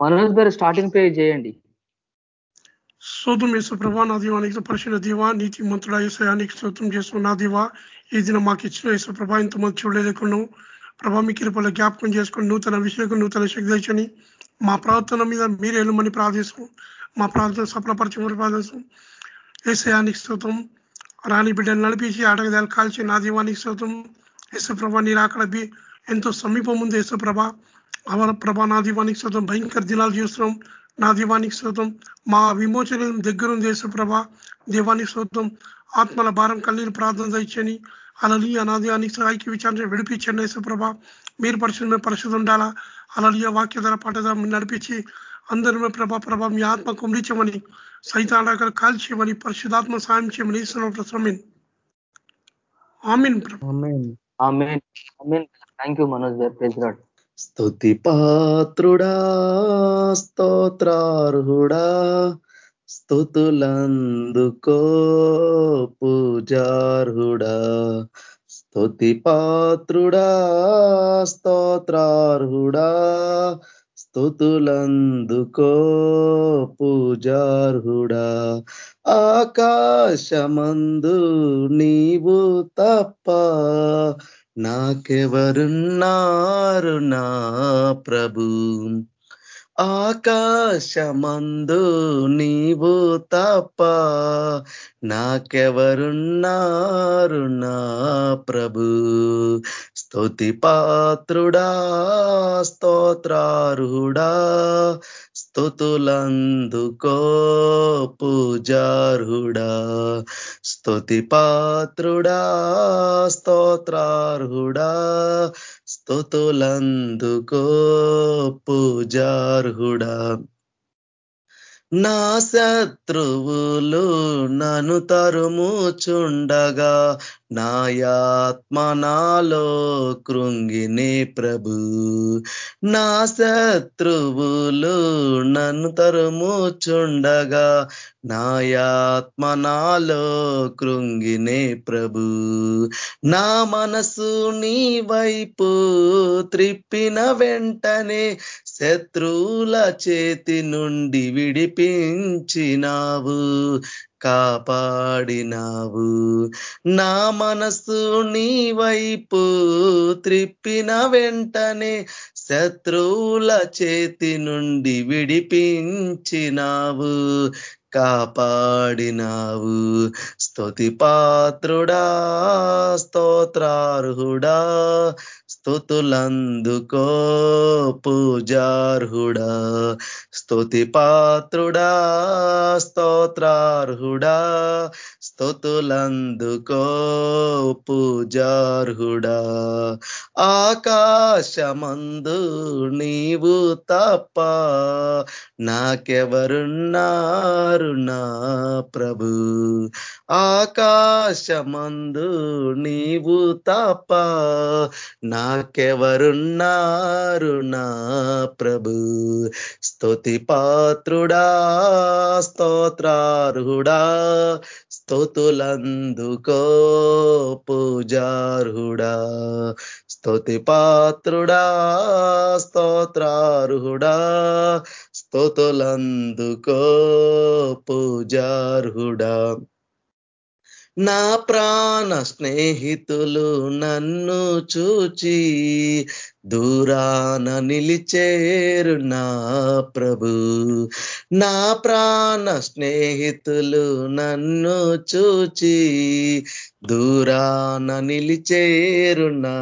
మనోజ్ గారు starting pay చేయండి. శోతం వేసు ప్రభా నా దీవానికి పరిశుభ్ర దీవా నీతి మంత్రుల ఏసయానికి శోతం చేస్తున్న నా దీవా. ఈ దిన మాకు ఇచ్చిన యేసు ప్రభా ఇంతమంది చూడలేకున్నాం ప్రభా మీ కృపలో జ్ఞాపకం చేసుకుని నూతన విషయం నూతన శక్తి తెచ్చని మా ప్రార్థన మీద మీరు ఎల్లుమని ప్రార్థిస్తాం మా ప్రార్థన సఫలపరచమని ప్రార్థిస్తాం ఏసయానికి శోతం రాణి బిడ్డలు నడిపించి ఆటగదాలు కాల్చి నా దీవానికి స్తోత్రం. యేసుప్రభ నీరు అక్కడ ఎంతో సమీపం ఉంది యేసుప్రభ అవర ప్రభా నా దీవానికి స్తోత్రం భయంకర దినాలు చూస్తున్నాం. నా దీవానికి స్తోత్రం. మా విమోచన దగ్గర ఉంది యేసుప్రభ దీవానికి స్తోత్రం. ఆత్మల భారం కలిగిన ప్రార్థన ఇచ్చని అలలి అనాదయానికి సహాయకి విచారణ విడిపించండి యేసుప్రభ మీరు పరిశుద్ధ పరిశుద్ధ ఉండాలా? అలలియ వాక్య ధర పాట నడిపించి అందరూ ప్రభా ప్రభా మీ ఆత్మ కుమరించమని సైతాండాకలు కాల్చేయమని పరిశుధాత్మ సాయం చేయమని ఇస్తున్నాం ఆమెన్. థ్యాంక్ యూ మనోజ్ గారు. ప్రెజ్ స్తుతి పాత్రుడా స్తోత్రార్హుడా స్థుతులందుకో పూజార్హుడా. స్తుతి పాత్రుడా స్తోత్రార్హుడా స్థుతులందుకో పూజార్హుడా. ఆకాశమందు నీవు తప్ప నాకెవరున్నారు నా ప్రభు? ఆకాశమందు నీవు తప్ప నాకెవరున్నారు నా ప్రభు? స్తుతి పాత్రుడా స్తోత్రారుడా స్థుతులందుకో పూజార్హుడా స్తుతి పాత్రుడా స్తోత్రార్హుడా స్థుతులందుకో పూజార్హుడా. నా శత్రువులు నను తరుముచుండగా నాయాత్మ నాలో కృంగిని ప్రభు. నా శత్రువులు నన్ను తరుముచుండగా నాయాత్మ నాలో కృంగినే ప్రభు. నా మనసు నీ వైపు త్రిప్పిన వెంటనే శత్రువుల చేతి నుండి విడిపించినావు కాపాడినావు. నా మనసు నీ వైపు త్రిప్పిన వెంటనే శత్రువుల చేతి నుండి విడిపించినావు కాపాడినావు. స్తుతి పాత్రుడా స్తోత్రార్హుడా స్థుతులందుకో పూజార్హుడా స్తుతి పాత్రుడా స్తోత్రార్హుడా. స్థుతులందుకో పూజార్హుడా. ఆకాశమందు నీవు తప్ప నాకెవరున్నారు నా ప్రభు? ఆకాశమందు నీవు తప్ప నాకెవరున్నారు నా ప్రభు? స్తుతి పాత్రుడా స్తోత్రార్హుడా స్థుతులందుకో పూజార్హుడా. స్తుతి పాత్రుడా స్తోత్రార్హుడా. స్తోతులందుకో పూజార్హుడా. నా ప్రాణ స్నేహితులు నన్ను చూచి దూరాన నిలిచేరు నా ప్రభు. నా ప్రాణ స్నేహితులు నన్ను చూచి దూరాన నిలిచేరు నా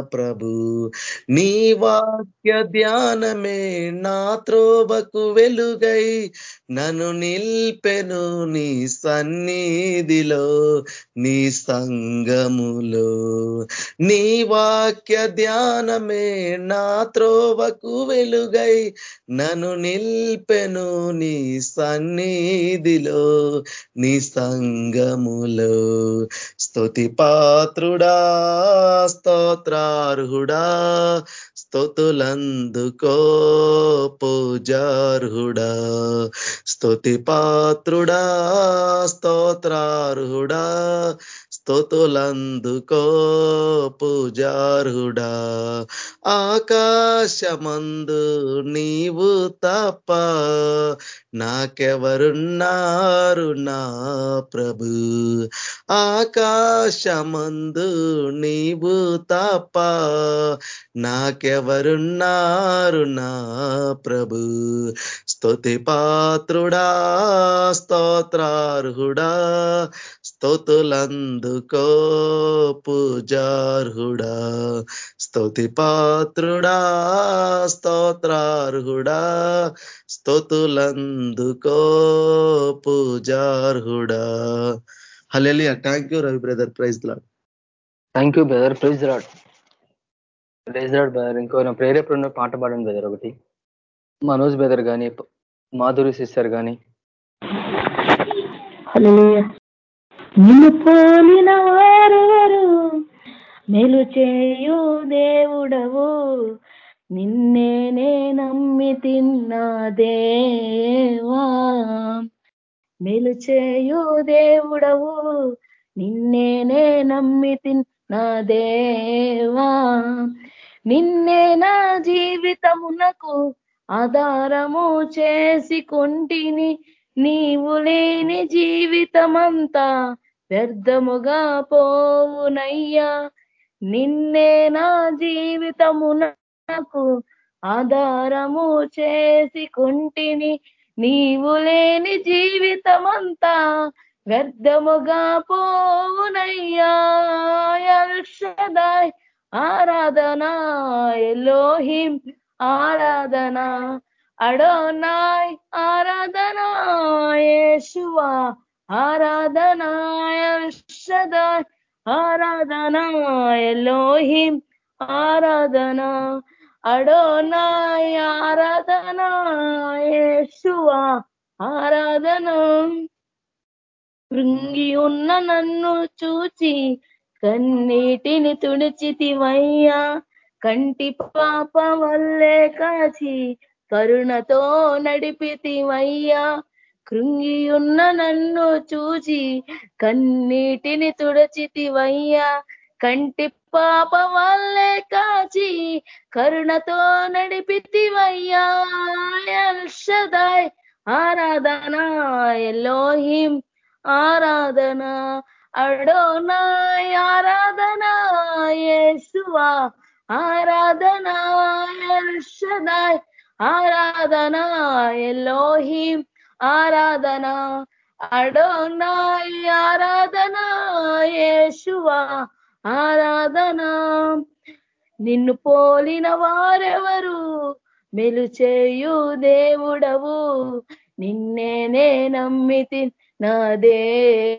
ప్రభు. నీ వాక్య ధ్యానమే నా త్రోవకు వెలుగై నన్ను నిల్పెను నీ సన్నిధిలో నీ సంగములో. నీ వాక్య ధ్యానమే నా త్రోవకు వెలుగై నన్ను నిల్పెను నీ సన్నిధిలో నీ సంగములో. స్తుతి పాత్రుడా స్తోత్రార్హుడా స్థుతులందుకో పూజార్హుడా స్తుతి పాత్రుడా స్తోత్రార్హుడా. స్థుతులందుకో పూజారుడా. ఆకాశమందు నీవు తప్ప నాకెవరున్నారు నా ప్రభు? ఆకాశమందు నీవు తప్ప నాకెవరున్నారు నా ప్రభు? స్తుతి పాత్రుడా స్తోత్రార్హుడా స్తోతులందుకో పూజార్హుడా స్తుతి పాత్రుడా స్తోత్రార్హుడా. స్తోతులందుకో పూజార్హుడా hallelujah thank you Ravi brother praise Lord thank you brother praise Lord praise Lord brother ఇంకో ప్రేరేపణ పాట పాడండి బ్రదర్ ఒకటి. మనోజ్ బ్రదర్ కానీ మాధురి సిస్టర్ కానీ నిన్ను పోలిన వారెవరు మెలు చేయు దేవుడవు. నిన్నేనే నమ్మి తిన్నా దేవా. మెలు చేయు దేవుడవు. నిన్నేనే నమ్మి తిన్నా దేవా. నిన్నే నా జీవితమునకు ఆధారము చేసి కొంటిని నీవు లేని జీవితమంతా వ్యర్థముగా పోవునయ్యా. నిన్నే నా జీవితమునకు ఆధారము చేసి కుంటిని. నీవు లేని జీవితమంతా వ్యర్థముగా పోవునయ్యా. అల్షదాయ్ ఆరాధనా ఎలోహిం ఆరాధన. అడోనాయ్ ఆరాధన యేషువా ఆరాధనాయ సదా ఆరాధనాయ లోహిం ఆరాధనా అడోనాయ ఆరాధన ఆరాధన కృంగి ఉన్న నన్ను చూచి కన్నీటిని తుడిచితివయ్యా కంటి పాప వల్లే కాచి కరుణతో నడిపితివయ్యా కృంగి ఉన్న నన్ను చూచి కన్నీటిని తుడచితివయ్యా. కంటి పాప వల్లే కాచి కరుణతో నడిపితివయ్యా. ఆరాధన ఎలోహిం ఆరాధన అడోనాయ్ ఆరాధన యేసువా ఆరాధన ఎల్షదాయ్ ఆరాధన ఎలోహిం ఆరాధన అడోనాయ్ ఆరాధన యేషువా ఆరాధన. నిన్ను పోలిన వారెవరు? మెలుచేయు దేవుడవు. నిన్నేనే నమ్మితి నాదే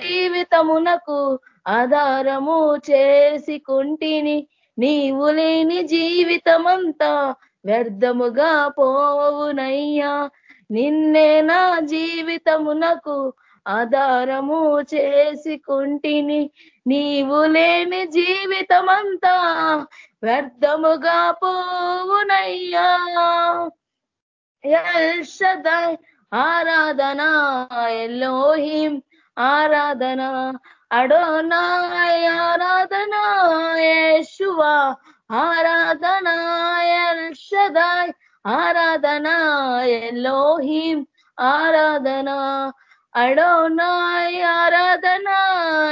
జీవితమునకు ఆధారము చేసి కుంటిని నీవు లేని జీవితమంతా వ్యర్థముగా పోవునయ్యా. నిన్నే నా జీవితమునకు ఆధారము చేసి కుంటిని నీవు లేని జీవితమంతా వ్యర్థముగా పోవునయ్యా. ఎల్షదాయ్ ఆరాధన ఎల్లోహిం ఆరాధన అడోనాయ్ ఆరాధన. యేషువా ఆరాధన ఎల్షదాయ్ ఆరాధన ఎల్లోహిం ఆరాధన అడోనాయ్ ఆరాధన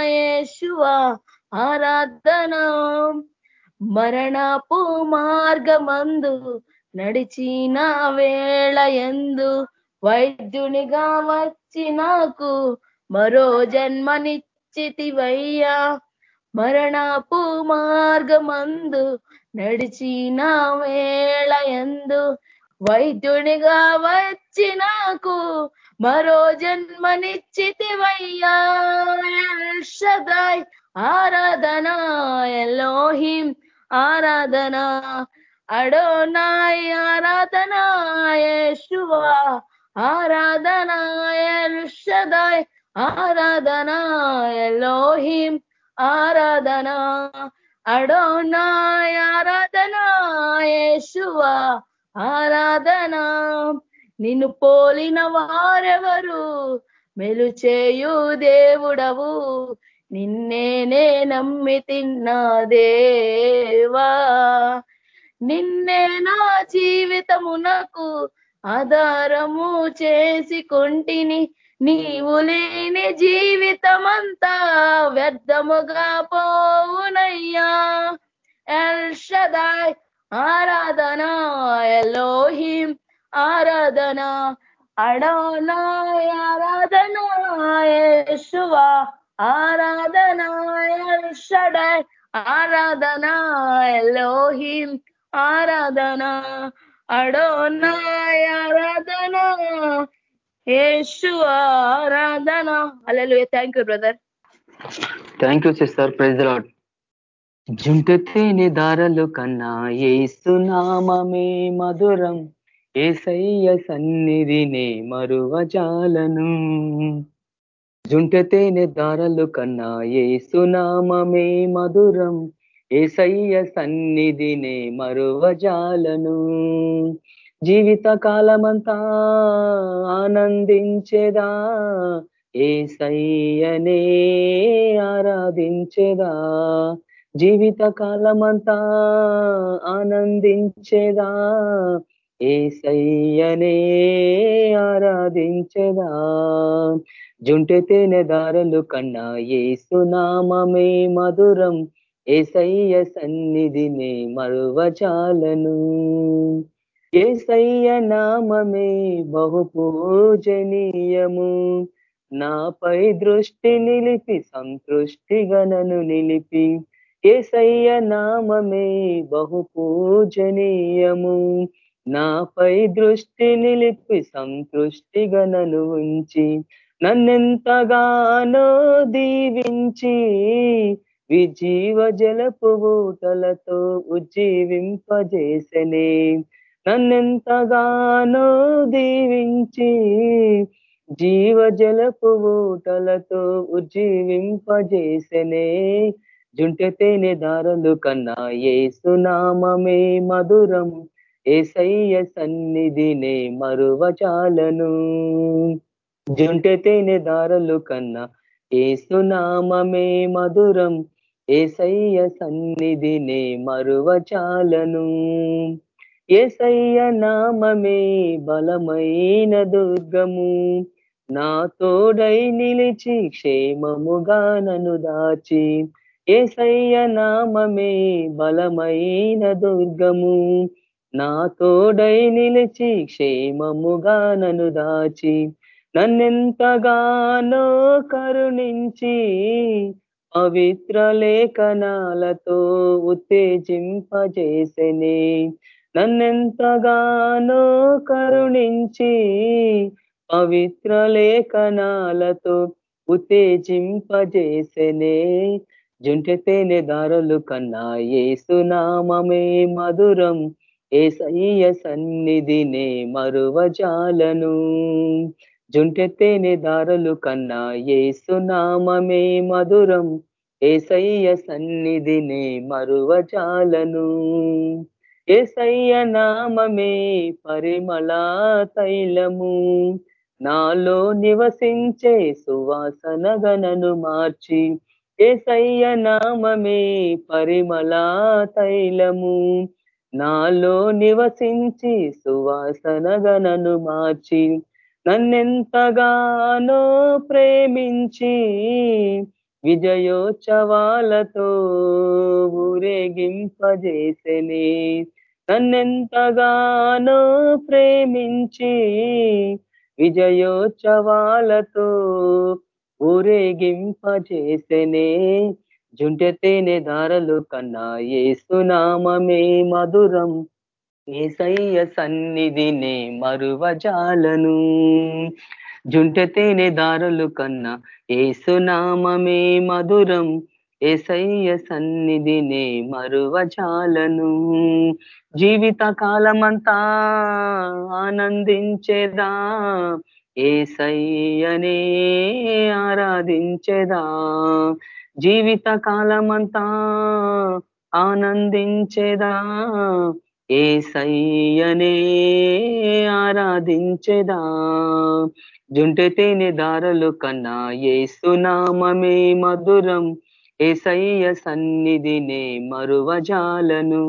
యేషువా ఆరాధన మరణపు మార్గమందు నడిచిన వేళ ఎందు వైద్యునిగా వచ్చి నాకు మరో జన్మనిచ్చితివయ్యా. మరణపు మార్గమందు నడిచిన వేళ ఎందు వైద్యునిగా వచ్చి నాకు మరో జన్మనిచ్చితివయ్యా. షదాయ్ ఆరాధన ఎలోహిం ఆరాధన అడోనాయ్ ఆరాధన యేషువా ఆరాధన ఎల్షదాయ్ ఆరాధన ఎలోహిం ఆరాధన అడోనాయ్ ఆరాధన యేషువా ఆరాధనా. నిన్ను పోలిన వారెవరు? మెలుచేయు దేవుడవు. నిన్నేనే నమ్మి తిన్నా దేవా. నిన్నే నా జీవితమునకు ఆధారము చేసి కొంటిని నీవు లేని జీవితమంతా వ్యర్థముగా పోవునయ్యా. ఎల్షదాయ్ ఆరాధన ఎలోహిం ఆరాధన అడోనాయ్ ఆరాధన యేషువా ఆరాధన ఎల్ ఆరాధన ఎలోహిం ఆరాధన అడోనాయ్ ఆరాధన యేసు ఆరాధన. అలలు thank you brother thank you sister praise Lord జుంటు తేనె దారలు కన్నా ఏసునామమే మధురం. ఏసయ్య సన్నిధినే మరువజాలను. జుంట తేనె దారలు కన్నా ఏసునామమే మధురం. ఏసయ్య సన్నిధినే మరువజాలను. జీవిత కాలమంతా ఆనందించేదా? ఏసయ్యనే ఆరాధించేదా? జీవిత కాలమంతా ఆనందించేదా? ఏసయ్యనే ఆరాధించేదా? జుంటె తేనె దారలు కన్నా ఏసునామమే మధురం. ఏసయ్య సన్నిధినే మరువచాలను. ఏసయ్య నామమే బహు పూజనీయము నాపై దృష్టి నిలిపి సంతృష్టి గణను నిలిపి. ఏసయ్య నామమే బహు పూజనీయము నాపై దృష్టి నిలిపి సంతృష్టి గణను ఉంచి. నన్నెంతగానో దీవించి. విజీవ జలపు ఊటలతో ఉజ్జీవింపజేసనే. నన్నెంతగానో దీవించి జీవజలపు ఊటలతో ఉజ్జీవింపజేసనే. జుంటె దారలు కన్నా ఏసునామమే మధురం. ఏసయ్య సన్నిధినే మరువచాలను. జుంటె దారలు కన్నా ఏసునామమే మధురం. ఏసయ్య సన్నిధినే మరువచాలను. ఏసయ్య నామమే బలమైన దుర్గము. నా తోడై నిలిచి క్షేమముగా నను దాచి. ఏసయ్య నామమే బలమైన దుర్గము. నా తోడై నిలిచి క్షేమముగా నను దాచి. నన్నెంతగానో కరుణించి పవిత్ర లేఖనాలతో ఉత్తేజింపజేసనే. నన్నెంతగానో కరుణించి పవిత్ర లేఖనాలతో ఉత్తేజింపజేసనే జుంటెతేనె దారులు కన్నా ఏసునామమే మధురం. ఏసయ్య సన్నిధినే మరువజాలను. జుంటెత్తేనే దారులు కన్నా ఏసునామమే మధురం. ఏసయ్య సన్నిధినే మరువజాలను. ఏసయ్య నామమే పరిమళ తైలము. నాలో నివసించే సువాసన గణను మార్చి ఏసయ్య నామమే పరిమళ తైలము. నాలో నివసించి సువాసన గణను మార్చి నన్నెంతగానో ప్రేమించి విజయోత్సవాలతో ఊరేగింపజేసనే. నన్నెంతగానో ప్రేమించి విజయోత్సవాలతో ఊరేగింపజేసనే జుంటెతేనే దారలు కన్నా ఏసునామమే మధురం. ఏసయ్య సన్నిధినే మరువజాలను. జుంటెతేనే దారులు కన్నా ఏసునామమే మధురం. ఏసయ్య సన్నిధినే మరువజాలను. జీవిత కాలమంతా ఆనందించేదా? ఏసయ్యనే ఆరాధించేదా? జీవిత కాలమంతా ఆనందించేదా? ఏసయ్యనే ఆరాధించేదా? జుంటెతేనే దారలు కన్నా ఏసునామమే మధురం. ఏసయ్య సన్నిధినే మరువజాలను.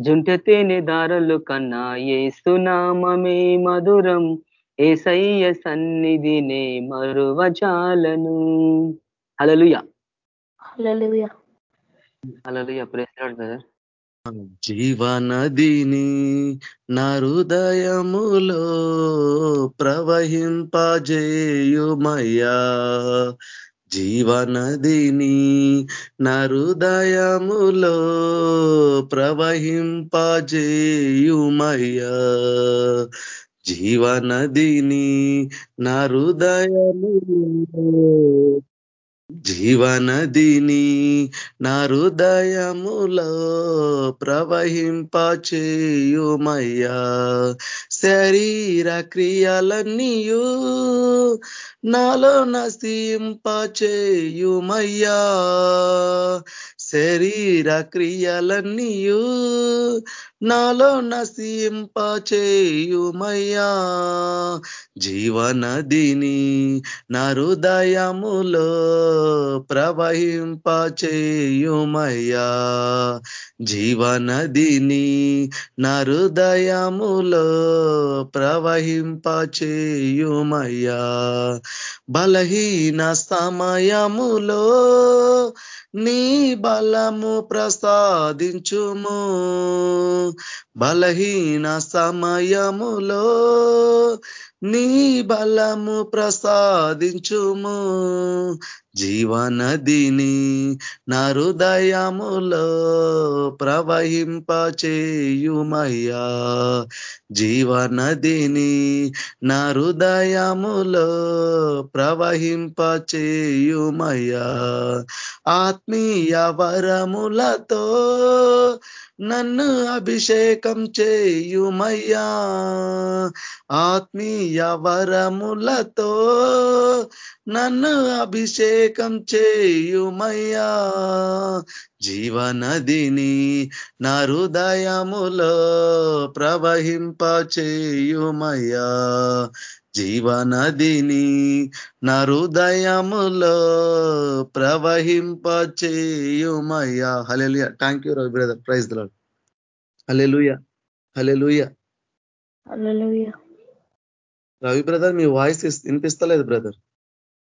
జుంటతేనే దారులు కన్నా ఏసునామమే మధురం. ఏసయ్య సన్నిధినే మరువజాలను. అలలుయ హల్లెలూయ. అలలుయ బ్రదర్. జీవనదిని నా హృదయములో ప్రవహింపజేయుమయ్యా. జీవనదిని నరుదయములో ప్రవహింపజేయుమయ్యా. జీవనదిని నరుదయములో జీవనదిని నా హృదయములో ప్రవహింపచేయుమయ్యా. శరీర క్రియలన్నీయు నాలో నసింపచేయుమయ్యా శరీర క్రియలన్నీయు నాలో నశింపచేయుమయ్యా. జీవనదిని నా హృదయములో ప్రవహింపచేయుమయ్యా. జీవనదిని నా హృదయములో ప్రవహింపచేయుమయ్యా. బలహీన సమయములో నీ బలము ప్రసాదించుము. బలహీన సమయములో నీ బలము ప్రసాదించుము. జీవనదిని నా హృదయములో ప్రవహింపచేయుమయ్యా. జీవనదిని నా హృదయములో ప్రవహింపచేయుమయ్యా. ఆత్మీయ వరములతో నన్ను అభిషేకం చేయుమయ్యా. ఆత్మీయ వరములతో నన్ను అభిషేకం చేయుమయ్యా. జీవనదిని నా హృదయములో ప్రవహింపచేయుమయ్యా. జీవనదిని నా హృదయములో ప్రవహింపచేయుమయ్యా. Hallelujah thank you Ravi brother praise the Lord hallelujah హలెలుయ హల్లెలూయ. రవి బ్రదర్ మీ వాయిస్ వినిపిస్తలేదు బ్రదర్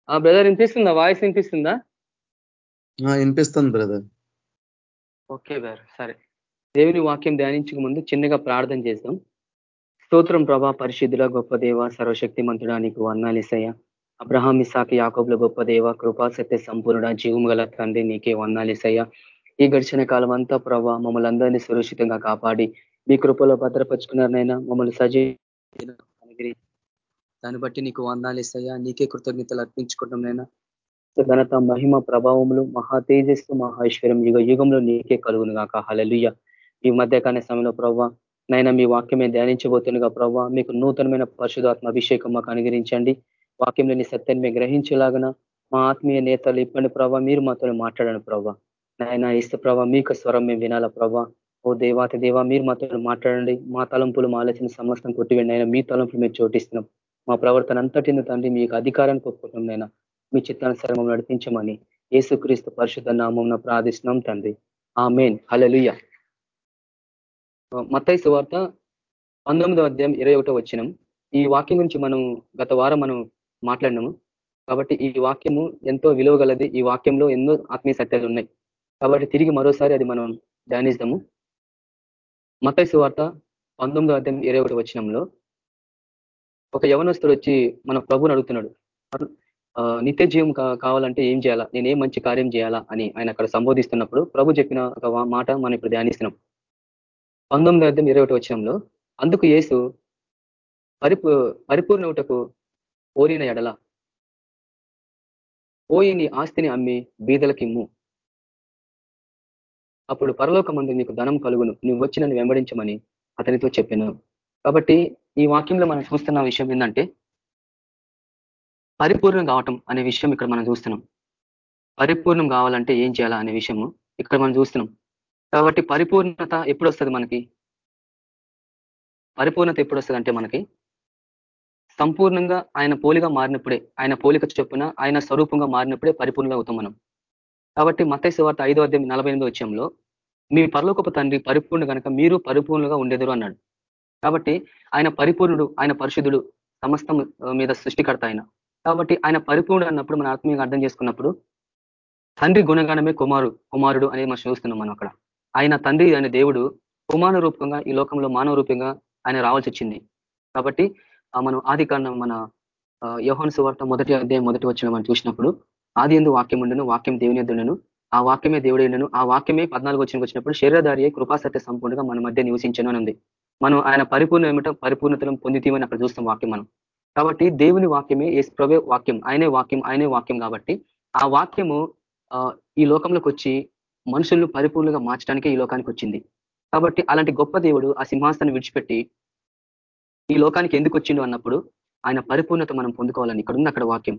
ఆ బ్రదర్ వినిపిస్తుందా? వాయిస్ వినిపిస్తుందా? వినిపిస్తుంది బ్రదర్ ఓకే బ్రదర్ సరే. దేవుని వాక్యం ధ్యానించక ముందు చిన్నగా ప్రార్థన చేద్దాం. స్తోత్రం ప్రభా పరిశుద్ధుల గొప్ప దేవ సర్వశక్తి మంతుడా నీకు వర్ణాలిసయ్య అబ్రహాం ఇసాకి యాకోబుల గొప్ప దేవ కృపా సత్య సంపూర్ణ జీవం గల తండ్రి నీకే వర్ణాలిసయ్య ఈ గడిచిన కాలం అంతా ప్రభా మమ్మల్ని అందరినీ సురక్షితంగా కాపాడి మీ కృపలో భద్రపరుచుకున్నారనైనా మమ్మల్ని సజీవ దాన్ని బట్టి నీకు వందాలిసయ్యా నీకే కృతజ్ఞతలు అర్పించుకోవడంనైనా ఘనత మహిమ ప్రభావములు మహా తేజస్సు మహా ఐశ్వర్యం యుగ యుగంలో నీకే కలుగును గాక హలలుయ్య ఈ మధ్యకాల సమయంలో ప్రభావ నైనా మీ వాక్యమే ధ్యానించబోతుండగా ప్రభావ మీకు నూతనమైన పరిశుధాత్మ అభిషేకం మాకు అనుగ్రహించండి. వాక్యంలోని సత్యాన్ని మేము గ్రహించేలాగన మా ఆత్మీయ నేతలు ఇప్పటి ప్రభావ మీరు మాతో మాట్లాడండి ప్రభావ నాయన ఇస్తే ప్రభావ మీకు స్వరం మేము వినాలా ప్రభావ ఓ దేవాతి దేవా మీరు మాతో మాట్లాడండి. మా తలంపులు మా ఆలోచన సమస్తం కొట్టివేండి అయినా మీ తలంపులు మేము చోటిస్తున్నాం. మా ప్రవర్తన అంతటిని తండ్రి మీకు అధికారాన్ని ఒప్పుకుంటున్నాం నైనా మీ చిత్తానుసారం నడిపించమని ఏసుక్రీస్తు పరిశుద్ధ నామం ప్రార్థిస్తున్నాం తండ్రి. ఆ మెయిన్ హలలుయ మత్తై సువార్త పంతొమ్మిదో అధ్యాయం ఇరవై ఒకటో వచ్చినం ఈ వాక్యం గురించి మనం గత వారం మనం మాట్లాడినాము. కాబట్టి ఈ వాక్యము ఎంతో విలువ గలది. ఈ వాక్యంలో ఎన్నో ఆత్మీయ సత్యాలు ఉన్నాయి. కాబట్టి తిరిగి మరోసారి అది మనం ధ్యానిస్తాము. మతై సువార్త పంతొమ్మిదో అధ్యాయం ఇరవై ఒకటి వచ్చినంలో ఒక యవనస్తుడు వచ్చి మన ప్రభుని అడుగుతున్నాడు. నిత్య జీవం కావాలంటే ఏం చేయాలా? నేనేం మంచి కార్యం చేయాలా? అని ఆయన అక్కడ సంబోధిస్తున్నప్పుడు ప్రభు చెప్పిన ఒక మాట మనం ఇప్పుడు ధ్యానిస్తున్నాం. పంతొమ్మిది అర్థం ఇరవై ఒకటి అందుకు యేసు పరిపూ పరిపూర్ణవుటకు ఓరిన ఎడల పోయి నీ ఆస్తిని అమ్మి బీదలకిమ్ము అప్పుడు పరలోకమందు నీకు ధనం కలుగును. నువ్వు వచ్చి నన్ను వెంబడించమని అతనితో చెప్పాను. కాబట్టి ఈ వాక్యంలో మనం చూస్తున్న విషయం ఏంటంటే పరిపూర్ణం కావటం అనే విషయం ఇక్కడ మనం చూస్తున్నాం. పరిపూర్ణం కావాలంటే ఏం చేయాలా అనే విషయము ఇక్కడ మనం చూస్తున్నాం. కాబట్టి పరిపూర్ణత ఎప్పుడు వస్తుంది మనకి? పరిపూర్ణత ఎప్పుడు వస్తుంది అంటే మనకి సంపూర్ణంగా ఆయన పోలిగా మారినప్పుడే ఆయన పోలిక చొప్పున ఆయన స్వరూపంగా మారినప్పుడే పరిపూర్ణంగా అవుతాం మనం. కాబట్టి మతయ శివార్త ఐదో అధ్యాయం నలభై ఎనిమిదో విషయంలో మీ పరలోకపు తండ్రి పరిపూర్ణ కనుక మీరు పరిపూర్ణంగా ఉండేదురు అన్నాడు. కాబట్టి ఆయన పరిపూర్ణుడు ఆయన పరిశుద్ధుడు సమస్తం మీద సృష్టికర్త ఆయన. కాబట్టి ఆయన పరిపూర్ణుడు అన్నప్పుడు మన ఆత్మీయంగా అర్థం చేసుకున్నప్పుడు తండ్రి గుణగానమే కుమారు కుమారుడు అనేది మనం చూస్తున్నాం మనం అక్కడ. ఆయన తండ్రి ఆయన దేవుడు కుమాన రూపంగా ఈ లోకంలో మానవ రూపంగా ఆయన రావాల్సి వచ్చింది. కాబట్టి మనం ఆది కారణం మన యోహన్ సువార్త మొదటి అధ్యాయం మొదటి వచ్చిన మనం చూసినప్పుడు ఆది ఎందు వాక్యం ఉండను వాక్యం దేవుని ఉండను ఆ వాక్యమే దేవుడు ఉండను ఆ వాక్యమే పద్నాలుగు వచ్చిన వచ్చినప్పుడు శరీరధారి కృపాసత్య సంపూర్ణంగా మన మధ్య నివసించను అని ఉంది. మనం ఆయన పరిపూర్ణ ఏమిటో పరిపూర్ణతను పొందితీమని అక్కడ చూస్తాం వాక్యం మనం. కాబట్టి దేవుని వాక్యమే ప్రభే వాక్యం ఆయనే వాక్యం ఆయనే వాక్యం కాబట్టి ఆ వాక్యము ఈ లోకంలోకి వచ్చి మనుషులను పరిపూర్ణంగా మార్చడానికే ఈ లోకానికి వచ్చింది. కాబట్టి అలాంటి గొప్ప దేవుడు ఆ సింహాసనాన్ని విడిచిపెట్టి ఈ లోకానికి ఎందుకు వచ్చిండు అన్నప్పుడు ఆయన పరిపూర్ణత మనం పొందుకోవాలని ఇక్కడ ఉంది అక్కడ వాక్యం.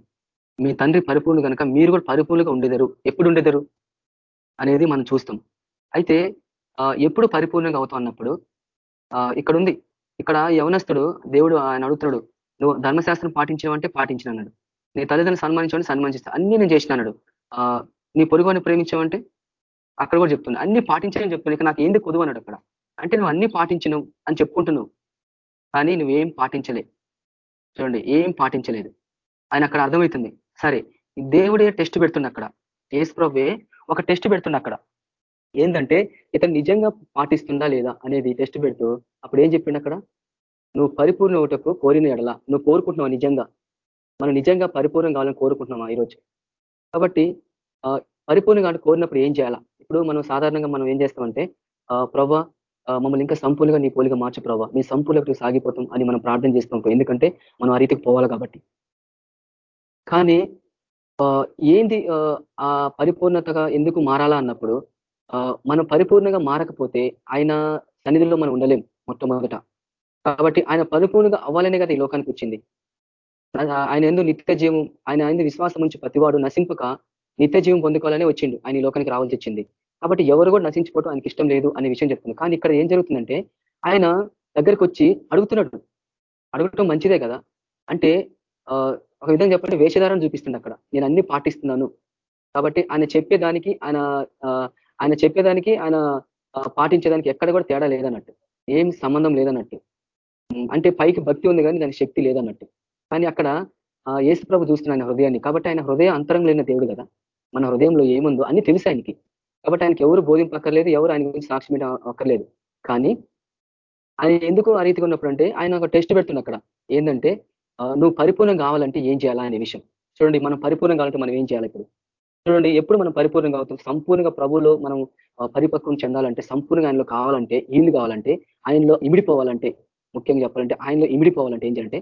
మీ తండ్రి పరిపూర్ణ కనుక మీరు కూడా పరిపూర్ణంగా ఉండేదారు ఎప్పుడు ఉండేదారు అనేది మనం చూస్తాం. అయితే ఎప్పుడు పరిపూర్ణంగా అవుతాం అన్నప్పుడు ఇక్కడ ఉంది ఇక్కడ యవనస్తుడు దేవుడు ఆయన అడుగుతున్నాడు నువ్వు ధర్మశాస్త్రం పాటించావంటే పాటించిన అన్నాడు. నీ తల్లిదండ్రులు సన్మానించమని సన్మానిస్తా అన్ని నేను చేసిన అన్నాడు. నీ పొరుగుని ప్రేమించావంటే అక్కడ కూడా చెప్తున్నా అన్ని పాటించని చెప్తుంది. ఇక నాకు ఏంది కొదువు అన్నాడు అక్కడ. అంటే నువ్వు అన్ని పాటించను అని చెప్పుకుంటున్నావు. కానీ నువ్వేం పాటించలే. చూడండి ఏం పాటించలేదు. ఆయన అక్కడ అర్థమవుతుంది. సరే దేవుడే టెస్ట్ పెడుతుంది అక్కడ. ఏసుప్రభే ఒక టెస్ట్ పెడుతుంది అక్కడ. ఏంటంటే ఇతను నిజంగా పాటిస్తుందా లేదా అనేది టెస్ట్ పెడుతూ అప్పుడు ఏం చెప్పిండు అక్కడ? నువ్వు పరిపూర్ణ ఒకటకు కోరిన ఎడలా నువ్వు కోరుకుంటున్నావు నిజంగా? మనం నిజంగా పరిపూర్ణం కావాలని కోరుకుంటున్నామా ఈరోజు? కాబట్టి పరిపూర్ణంగా కోరినప్పుడు ఏం చేయాలా? ఇప్పుడు మనం సాధారణంగా మనం ఏం చేస్తామంటే ప్రభా మమ్మల్ని ఇంకా సంపూలుగా నీ పోలిగా మార్చు ప్రభావ నీ సంపూలకు సాగిపోతాం అని మనం ప్రార్థన చేస్తాం ఎందుకంటే మనం ఆ రీతికి పోవాలి కాబట్టి. కానీ ఏంది ఆ పరిపూర్ణతగా ఎందుకు మారాలా అన్నప్పుడు మనం పరిపూర్ణంగా మారకపోతే ఆయన సన్నిధిలో మనం ఉండలేం మొట్టమొదట. కాబట్టి ఆయన పరిపూర్ణంగా అవ్వాలనే కదా ఈ లోకానికి వచ్చింది. ఆయన ఎందు నిత్య జీవం ఆయన ఆయన విశ్వాసం నుంచి ప్రతివాడు నశింపక నిత్య జీవం పొందుకోవాలనే వచ్చిండు. ఆయన ఈ లోకానికి రావాల్సి వచ్చింది. కాబట్టి ఎవరు కూడా నశించుకోవటం ఆయనకి ఇష్టం లేదు అనే విషయం చెప్తుంది. కానీ ఇక్కడ ఏం జరుగుతుందంటే ఆయన దగ్గరికి వచ్చి అడుగుతున్నాడు. అడగటం మంచిదే కదా? అంటే ఒక విధంగా చెప్పండి వేషధారం చూపిస్తుంది అక్కడ. నేను అన్ని పాటిస్తున్నాను. కాబట్టి ఆయన చెప్పేదానికి ఆయన ఆయన చెప్పేదానికి ఆయన పాటించేదానికి ఎక్కడ కూడా తేడా లేదన్నట్టు. ఏం సంబంధం లేదన్నట్టు. అంటే పైకి భక్తి ఉంది కానీ దానికి శక్తి లేదన్నట్టు. కానీ అక్కడ ఏసు ప్రభు చూస్తున్న ఆయన హృదయాన్ని. కాబట్టి ఆయన హృదయ అంతరం లేని దేవుడు కదా? మన హృదయంలో ఏముందో అన్ని తెలుసు ఆయనకి. కాబట్టి ఆయనకి ఎవరు బోధింపక్కర్లేదు ఎవరు ఆయన గురించి సాక్షి అక్కర్లేదు. కానీ ఆయన ఎందుకు ఆ రీతిగా ఉన్నప్పుడు అంటే ఆయన ఒక టెస్ట్ పెడుతున్న అక్కడ. ఏంటంటే నువ్వు పరిపూర్ణం కావాలంటే ఏం చేయాలా అనే విషయం. చూడండి మనం పరిపూర్ణం కావాలంటే మనం ఏం చేయాలి ఇప్పుడు? చూడండి ఎప్పుడు మనం పరిపూర్ణంగా అవుతాం సంపూర్ణంగా ప్రభులో మనం పరిపక్వం చెందాలంటే సంపూర్ణంగా ఆయనలో కావాలంటే ఈలు కావాలంటే ఆయనలో ఇమిడిపోవాలంటే ముఖ్యంగా చెప్పాలంటే ఆయనలో ఇమిడిపోవాలంటే ఏం చేయాలంటే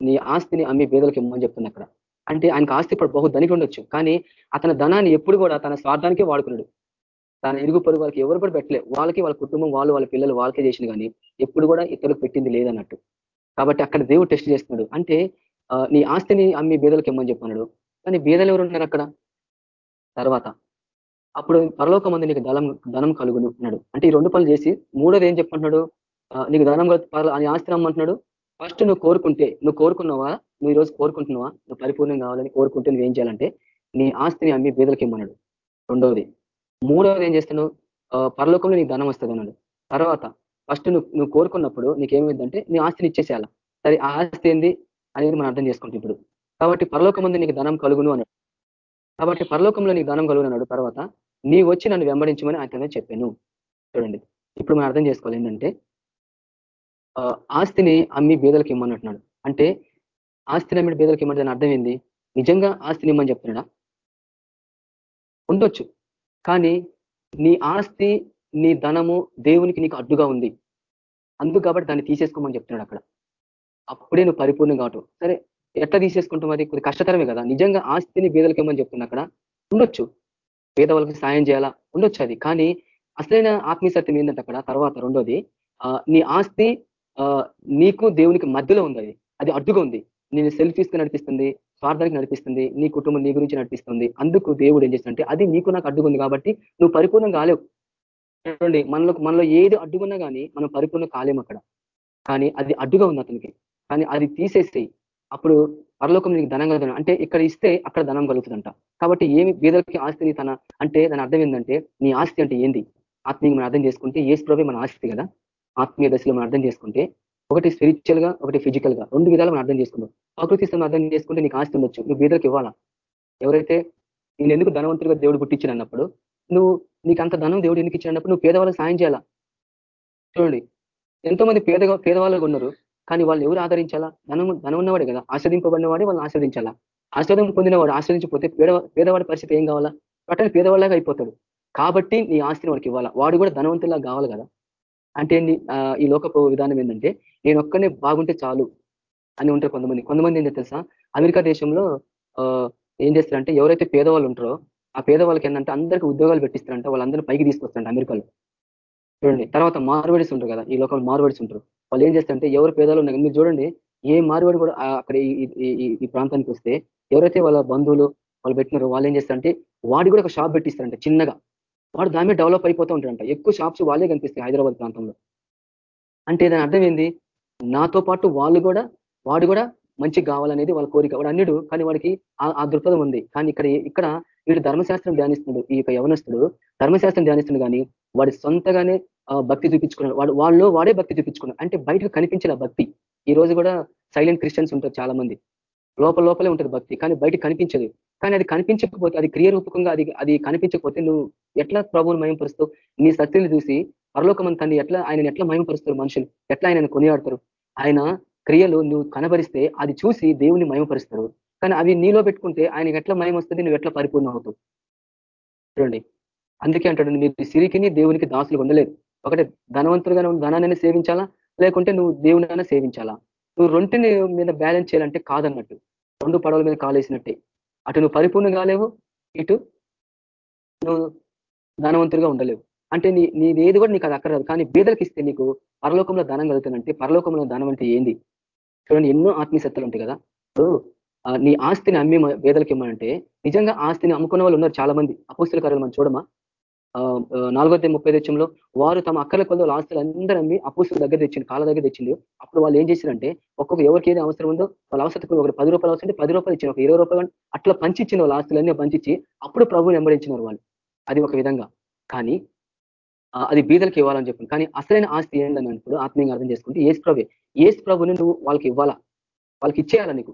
నీ ఆస్తిని అమ్మి పేదలకు ఇమ్మని చెప్తుంది అక్కడ. అంటే ఆయనకు ఆస్తి ఇప్పుడు బహు ధనికి ఉండొచ్చు. కానీ అతని ధనాన్ని ఎప్పుడు కూడా తన స్వార్థానికే వాడుకున్నాడు. తన ఇరుగు పొరుగు వాళ్ళకి ఎవరు కూడా పెట్టలే. వాళ్ళకి వాళ్ళ కుటుంబం వాళ్ళు వాళ్ళ పిల్లలు వాళ్ళకే చేసిన కానీ ఎప్పుడు కూడా ఇతరులకు పెట్టింది లేదన్నట్టు. కాబట్టి అక్కడ దేవుడు టెస్ట్ చేస్తున్నాడు. అంటే నీ ఆస్తిని అమ్మి బీదలకు ఇమ్మని చెప్పన్నాడు. కానీ బీదలు ఎవరు ఉన్నారు అక్కడ? తర్వాత. అప్పుడు పరలోక మంది నీకు ధనం ధనం కలుగును అన్నాడు. అంటే ఈ రెండు పనులు చేసి మూడోది ఏం చెప్పంటున్నాడు నీకు ధనం అని ఆస్తి రమ్మంటున్నాడు. ఫస్ట్ నువ్వు కోరుకుంటే నువ్వు కోరుకున్నావా? నువ్వు ఈరోజు కోరుకుంటున్నావా? నువ్వు పరిపూర్ణం కావాలని కోరుకుంటే నువ్వు ఏం చేయాలంటే నీ ఆస్తిని అమ్మి బీదలకి ఇమ్మన్నాడు. రెండవది మూడవది ఏం చేస్తాను? పరలోకంలో నీకు ధనం వస్తుంది అన్నాడు. తర్వాత ఫస్ట్ నువ్వు నువ్వు కోరుకున్నప్పుడు నీకేమైందంటే నీ ఆస్తిని ఇచ్చేసేయాల? సరే ఆ ఆస్తి ఏంది అనేది మనం అర్థం చేసుకుంటాం ఇప్పుడు. కాబట్టి పరలోకం ముందు నీకు ధనం కలుగును అన్నాడు. కాబట్టి పరలోకంలో నీకు ధనం కలుగును అన్నాడు. తర్వాత నీ వచ్చి నన్ను వెంబడించమని ఆయన చెప్పాను. చూడండి. ఇప్పుడు మనం అర్థం చేసుకోవాలి ఏంటంటే ఆస్తిని అమ్మి బీదలకు ఇమ్మన్నట్టున్నాడు అంటే ఆస్తిని అమ్మిడి బీదలకు ఇమ్మంటే అర్థం ఏంది? నిజంగా ఆస్తిని ఇమ్మని చెప్తున్నాడా? ఉండొచ్చు. కానీ నీ ఆస్తి నీ ధనము దేవునికి నీకు అడ్డుగా ఉంది. అందుకు కాబట్టి దాన్ని తీసేసుకోమని చెప్తున్నాడు అక్కడ. అప్పుడే నువ్వు పరిపూర్ణం కావటం. సరే ఎట్లా తీసేసుకుంటాం అది కొద్ది కష్టతరమే కదా. నిజంగా ఆస్తిని బీదలకేమని చెప్తున్నా అక్కడ? ఉండొచ్చు. పేదవాళ్ళకి సాయం చేయాలా? ఉండొచ్చు అది. కానీ అసలైన ఆత్మీయ సత్యం ఏంటంటే అక్కడ తర్వాత రెండోది నీ ఆస్తి నీకు దేవునికి మధ్యలో ఉంది అది. అది అడ్డుగా ఉంది. నేను సెల్ఫీస్గా నడిపిస్తుంది. స్వార్థానికి నడిపిస్తుంది నీ కుటుంబం నీ గురించి నడిపిస్తుంది. అందుకు దేవుడు ఏం చేస్తుంటే అది నీకు నాకు అడ్డుకుంది కాబట్టి నువ్వు పరిపూర్ణం కాలేవు. చూడండి మనలో మనలో ఏది అడ్డుకున్నా కానీ మనం పరిపూర్ణ కాలేము అక్కడ. కానీ అది అడ్డుగా ఉంది అతనికి. కానీ అది తీసేసేయి. అప్పుడు పరలోకం నీకు ధనం కలుగుతుంది. అంటే ఇక్కడ ఇస్తే అక్కడ ధనం కలుగుతుందంట. కాబట్టి ఏమి బీదలకి ఆస్తిని తన అంటే దాని అర్థం ఏంటంటే నీ ఆస్తి అంటే ఏంది? ఆత్మీయంగా మనం అర్థం చేసుకుంటే ఏ ప్రభే మన ఆస్తి కదా? ఆత్మీయ దశలో మనం అర్థం చేసుకుంటే ఒకటి స్పిరిచువల్గా ఒకటి ఫిజికల్గా. రెండు విధాలు మనం అర్థం చేసుకున్నాం ప్రకృతి అర్థం చేసుకుంటే నీకు ఆస్తి ఉండొచ్చు. నువ్వు బీదలకు ఇవ్వాలా? ఎవరైతే నేను ఎందుకు ధనవంతుడిగా దేవుడు పుట్టించిన అన్నప్పుడు నువ్వు నీకు అంత ధనం దేవుడు ఎందుకు ఇచ్చినప్పుడు నువ్వు పేదవాళ్ళకి సాయం చేయాలా? చూడండి. ఎంతో మంది పేదగా పేదవాళ్ళగా ఉన్నారు కానీ వాళ్ళు ఎవరు ఆదరించాలా? ధనం ధనం ఉన్నవాడే కదా. ఆశ్రదింపబడిన వాడే వాళ్ళని ఆశ్రదించాలా ఆశ్రదం పొందినవాడు ఆశ్రదించిపోతే పేద పేదవాడి పరిస్థితి ఏం కావాలా? పట్టణ పేదవాళ్ళగా అయిపోతాడు. కాబట్టి నీ ఆస్తిని వాడికి ఇవ్వాలా? వాడు కూడా ధనవంతులా కావాలి కదా. అంటే ఈ లోకపు విధానం ఏంటంటే నేను ఒక్కనే బాగుంటే చాలు అని ఉంటారు కొంతమంది. కొంతమంది ఏంటో తెలుసా? అమెరికా దేశంలో ఏం చేస్తారంటే ఎవరైతే పేదవాళ్ళు ఉంటారో ఆ పేదవాళ్ళకి ఏంటంటే అందరికీ ఉద్యోగాలు పెట్టిస్తారంటే. వాళ్ళందరూ పైకి తీసుకొస్తారంట అమెరికాలో. చూడండి తర్వాత మార్వడిస్ ఉంటారు కదా ఈ లోకల్ మార్వడిస్ ఉంటారు. వాళ్ళు ఏం చేస్తారంటే ఎవరు పేదలు ఉన్నాయి మీరు చూడండి ఏ మార్వాడి కూడా అక్కడ ఈ ప్రాంతానికి వస్తే ఎవరైతే వాళ్ళ బంధువులు వాళ్ళు పెట్టినారో వాళ్ళు ఏం చేస్తారంటే వాడి కూడా ఒక షాప్ పెట్టిస్తారంట చిన్నగా. వాడు దాని డెవలప్ అయిపోతూ ఉంటారంట ఎక్కువ షాప్స్ వాళ్ళే కనిపిస్తాయి హైదరాబాద్ ప్రాంతంలో. అంటే దాని అర్థం ఏంది? నాతో పాటు వాళ్ళు కూడా వాడు కూడా మంచి కావాలనేది వాళ్ళ కోరిక. వాడు అన్నిడు కానీ వాడికి ఆ దృక్పథం ఉంది. కానీ ఇక్కడ ఇక్కడ వీడు ధర్మశాస్త్రం ధ్యానిస్తున్నాడు ఈ యొక్క యవనస్తుడు. ధర్మశాస్త్రం ధ్యానిస్తున్నాడు కానీ వాడి సొంతగానే భక్తి చూపించుకున్నాడు. వాడు వాళ్ళు వాడే భక్తి చూపించుకున్నాడు. అంటే బయటకు కనిపించిన భక్తి. ఈ రోజు కూడా సైలెంట్ క్రిస్టియన్స్ ఉంటారు చాలా మంది లోపల లోపలే ఉంటుంది భక్తి కానీ బయట కనిపించదు. కానీ అది కనిపించకపోతే అది క్రియరూపకంగా అది అది కనిపించకపోతే నువ్వు ఎట్లా ప్రభువుని మయంపరుస్తావు నీ శక్తిని చూసి పరలోకమంతాన్ని తండ్రి ఎట్లా ఆయన ఎట్లా మయంపరుస్తారు మనుషులు? ఎట్లా ఆయన కొనియాడతారు? ఆయన క్రియలు నువ్వు కనబరిస్తే అది చూసి దేవుని మయమపరుస్తారు కానీ అవి నీలో పెట్టుకుంటే ఆయనకి ఎట్లా మయం వస్తుంది? నువ్వు ఎట్లా పరిపూర్ణ అవుతావు? చూడండి. అందుకే అంటాడు మీరు సిరికిని దేవునికి దాసులు ఉండలేదు. ఒకటి ధనవంతులుగా ధనాన్ని సేవించాలా? లేకుంటే నువ్వు దేవుని సేవించాలా? నువ్వు రొంటిని మీద బ్యాలెన్స్ చేయాలంటే కాదన్నట్టు. రెండు పడవల మీద కాలేసినట్టే. అటు నువ్వు పరిపూర్ణ కాలేవు ఇటు నువ్వు ధనవంతులుగా ఉండలేవు. అంటే నీ నీదేది కూడా నీకు అది అక్కర్లేదు. కానీ బీదలకు ఇస్తే నీకు పరలోకంలో ధనం కలుగుతుందంటే పరలోకంలో ధనం అంటే ఏంది? చూడండి ఎన్నో ఆత్మీయసత్తులు ఉంటాయి కదా? నీ ఆస్తిని అమ్మి బేదలకు ఇమ్మనంటే నిజంగా ఆస్తిని అమ్ముకున్న వాళ్ళు ఉన్నారు చాలా మంది అపోస్తుల కార్యాలు మనం చూడమా? నాలుగో ముప్పై దేశంలో వారు తమ అక్కల కొందరు ఆస్తులు అందరూ అమ్మి అపోస్తుల దగ్గర తెచ్చింది కాళ్ళ దగ్గర తెచ్చింది అప్పుడు వాళ్ళు ఏం చేశారంటే ఒక్కొక్క ఎవరికి ఏది అవసరం ఉందో వాళ్ళ అవసరం ఒక పది రూపాయలు అవసరం పది రూపాయలు ఇచ్చిన ఒక ఇరవై రూపాయలు అట్లా పంచిచ్చిన వాళ్ళ ఆస్తులన్నీ పంచిచ్చి అప్పుడు ప్రభువుని వెంబడించినారు వాళ్ళు. అది ఒక విధంగా. కానీ అది బీదలకు ఇవ్వాలని చెప్పింది కానీ అసలైన ఆస్తి ఏంటని అన్నప్పుడు ఆత్మీయంగా అర్థం చేసుకుంటే ఏసు ప్రభే ఏసు ప్రభుని నువ్వు వాళ్ళకి ఇవ్వాలా? వాళ్ళకి ఇచ్చేయాలా నీకు?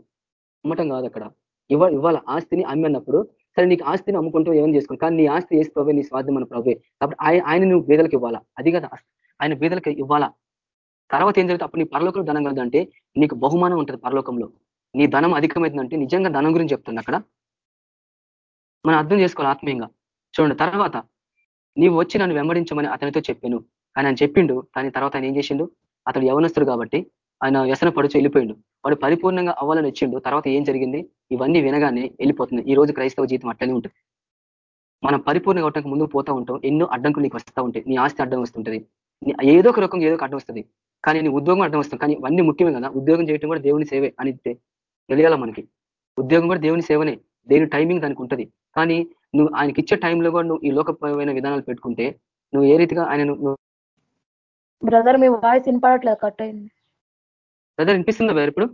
అమ్మటం కాదు అక్కడ. ఇవ్వ ఇవ్వాల? ఆస్తిని అమ్మినప్పుడు సరే నీకు ఆస్తిని అమ్ముకుంటూ ఏమని చేసుకుని కానీ నీ ఆస్తి ఏసు ప్రభే నీ స్వార్థం మన ప్రభే కాబట్టి ఆయన నువ్వు బీదలకు ఇవ్వాలా? అది కదా. ఆయన బీదలకు ఇవ్వాలా? తర్వాత ఏం జరుగుతుంది? అప్పుడు నీ పరలోకంలో ధనం కలదంటే నీకు బహుమానం ఉంటుంది పరలోకంలో. నీ ధనం అధికమైందంటే నిజంగా ధనం గురించి చెప్తుంది అక్కడ. మనం అర్థం చేసుకోవాలి ఆత్మీయంగా. చూడండి తర్వాత నీవు వచ్చి నన్ను వెంబడించమని అతనితో చెప్పాను. ఆయన చెప్పిండు కానీ తర్వాత ఆయన ఏం చేసిండు? అతడు యవనస్తుడు కాబట్టి ఆయన వ్యసన పడుచు వెళ్ళిపోయిండు. వాడు పరిపూర్ణంగా అవ్వాలని వచ్చిండు. తర్వాత ఏం జరిగింది? ఇవన్నీ వినగానే వెళ్ళిపోతుంది. ఈ రోజు క్రైస్తవ జీవితం అట్లనే ఉంటుంది. మనం పరిపూర్ణంగా అవటానికి ముందుకు పోతా ఉంటాం. ఎన్నో అడ్డంకులు నీకు వస్తూ ఉంటాయి. నీ ఆస్తి అడ్డం వస్తుంటది. ఏదో ఒక రకం ఏదో ఒక అడ్డం వస్తుంది. కానీ నీ ఉద్యోగం అడ్డం వస్తుంది. కానీ ఇవన్నీ ముఖ్యమే కదా. ఉద్యోగం చేయడం కూడా దేవుని సేవే అని తెలియాల మనకి? ఉద్యోగం కూడా దేవుని సేవనే. దేని టైమింగ్ దానికి ఉంటుంది. కానీ నువ్వు ఆయనకి ఇచ్చే టైంలో కూడా నువ్వు ఈ లోకపరమైన విధానాలు పెట్టుకుంటే నువ్వు ఏ రీతిగా ఆయన బ్రదర్ మీ వాయిస్ వినపడట్లేదు కట్ అయింది. బ్రదర్ వినిపిస్తుందా బ్రదర్ ఇప్పుడు?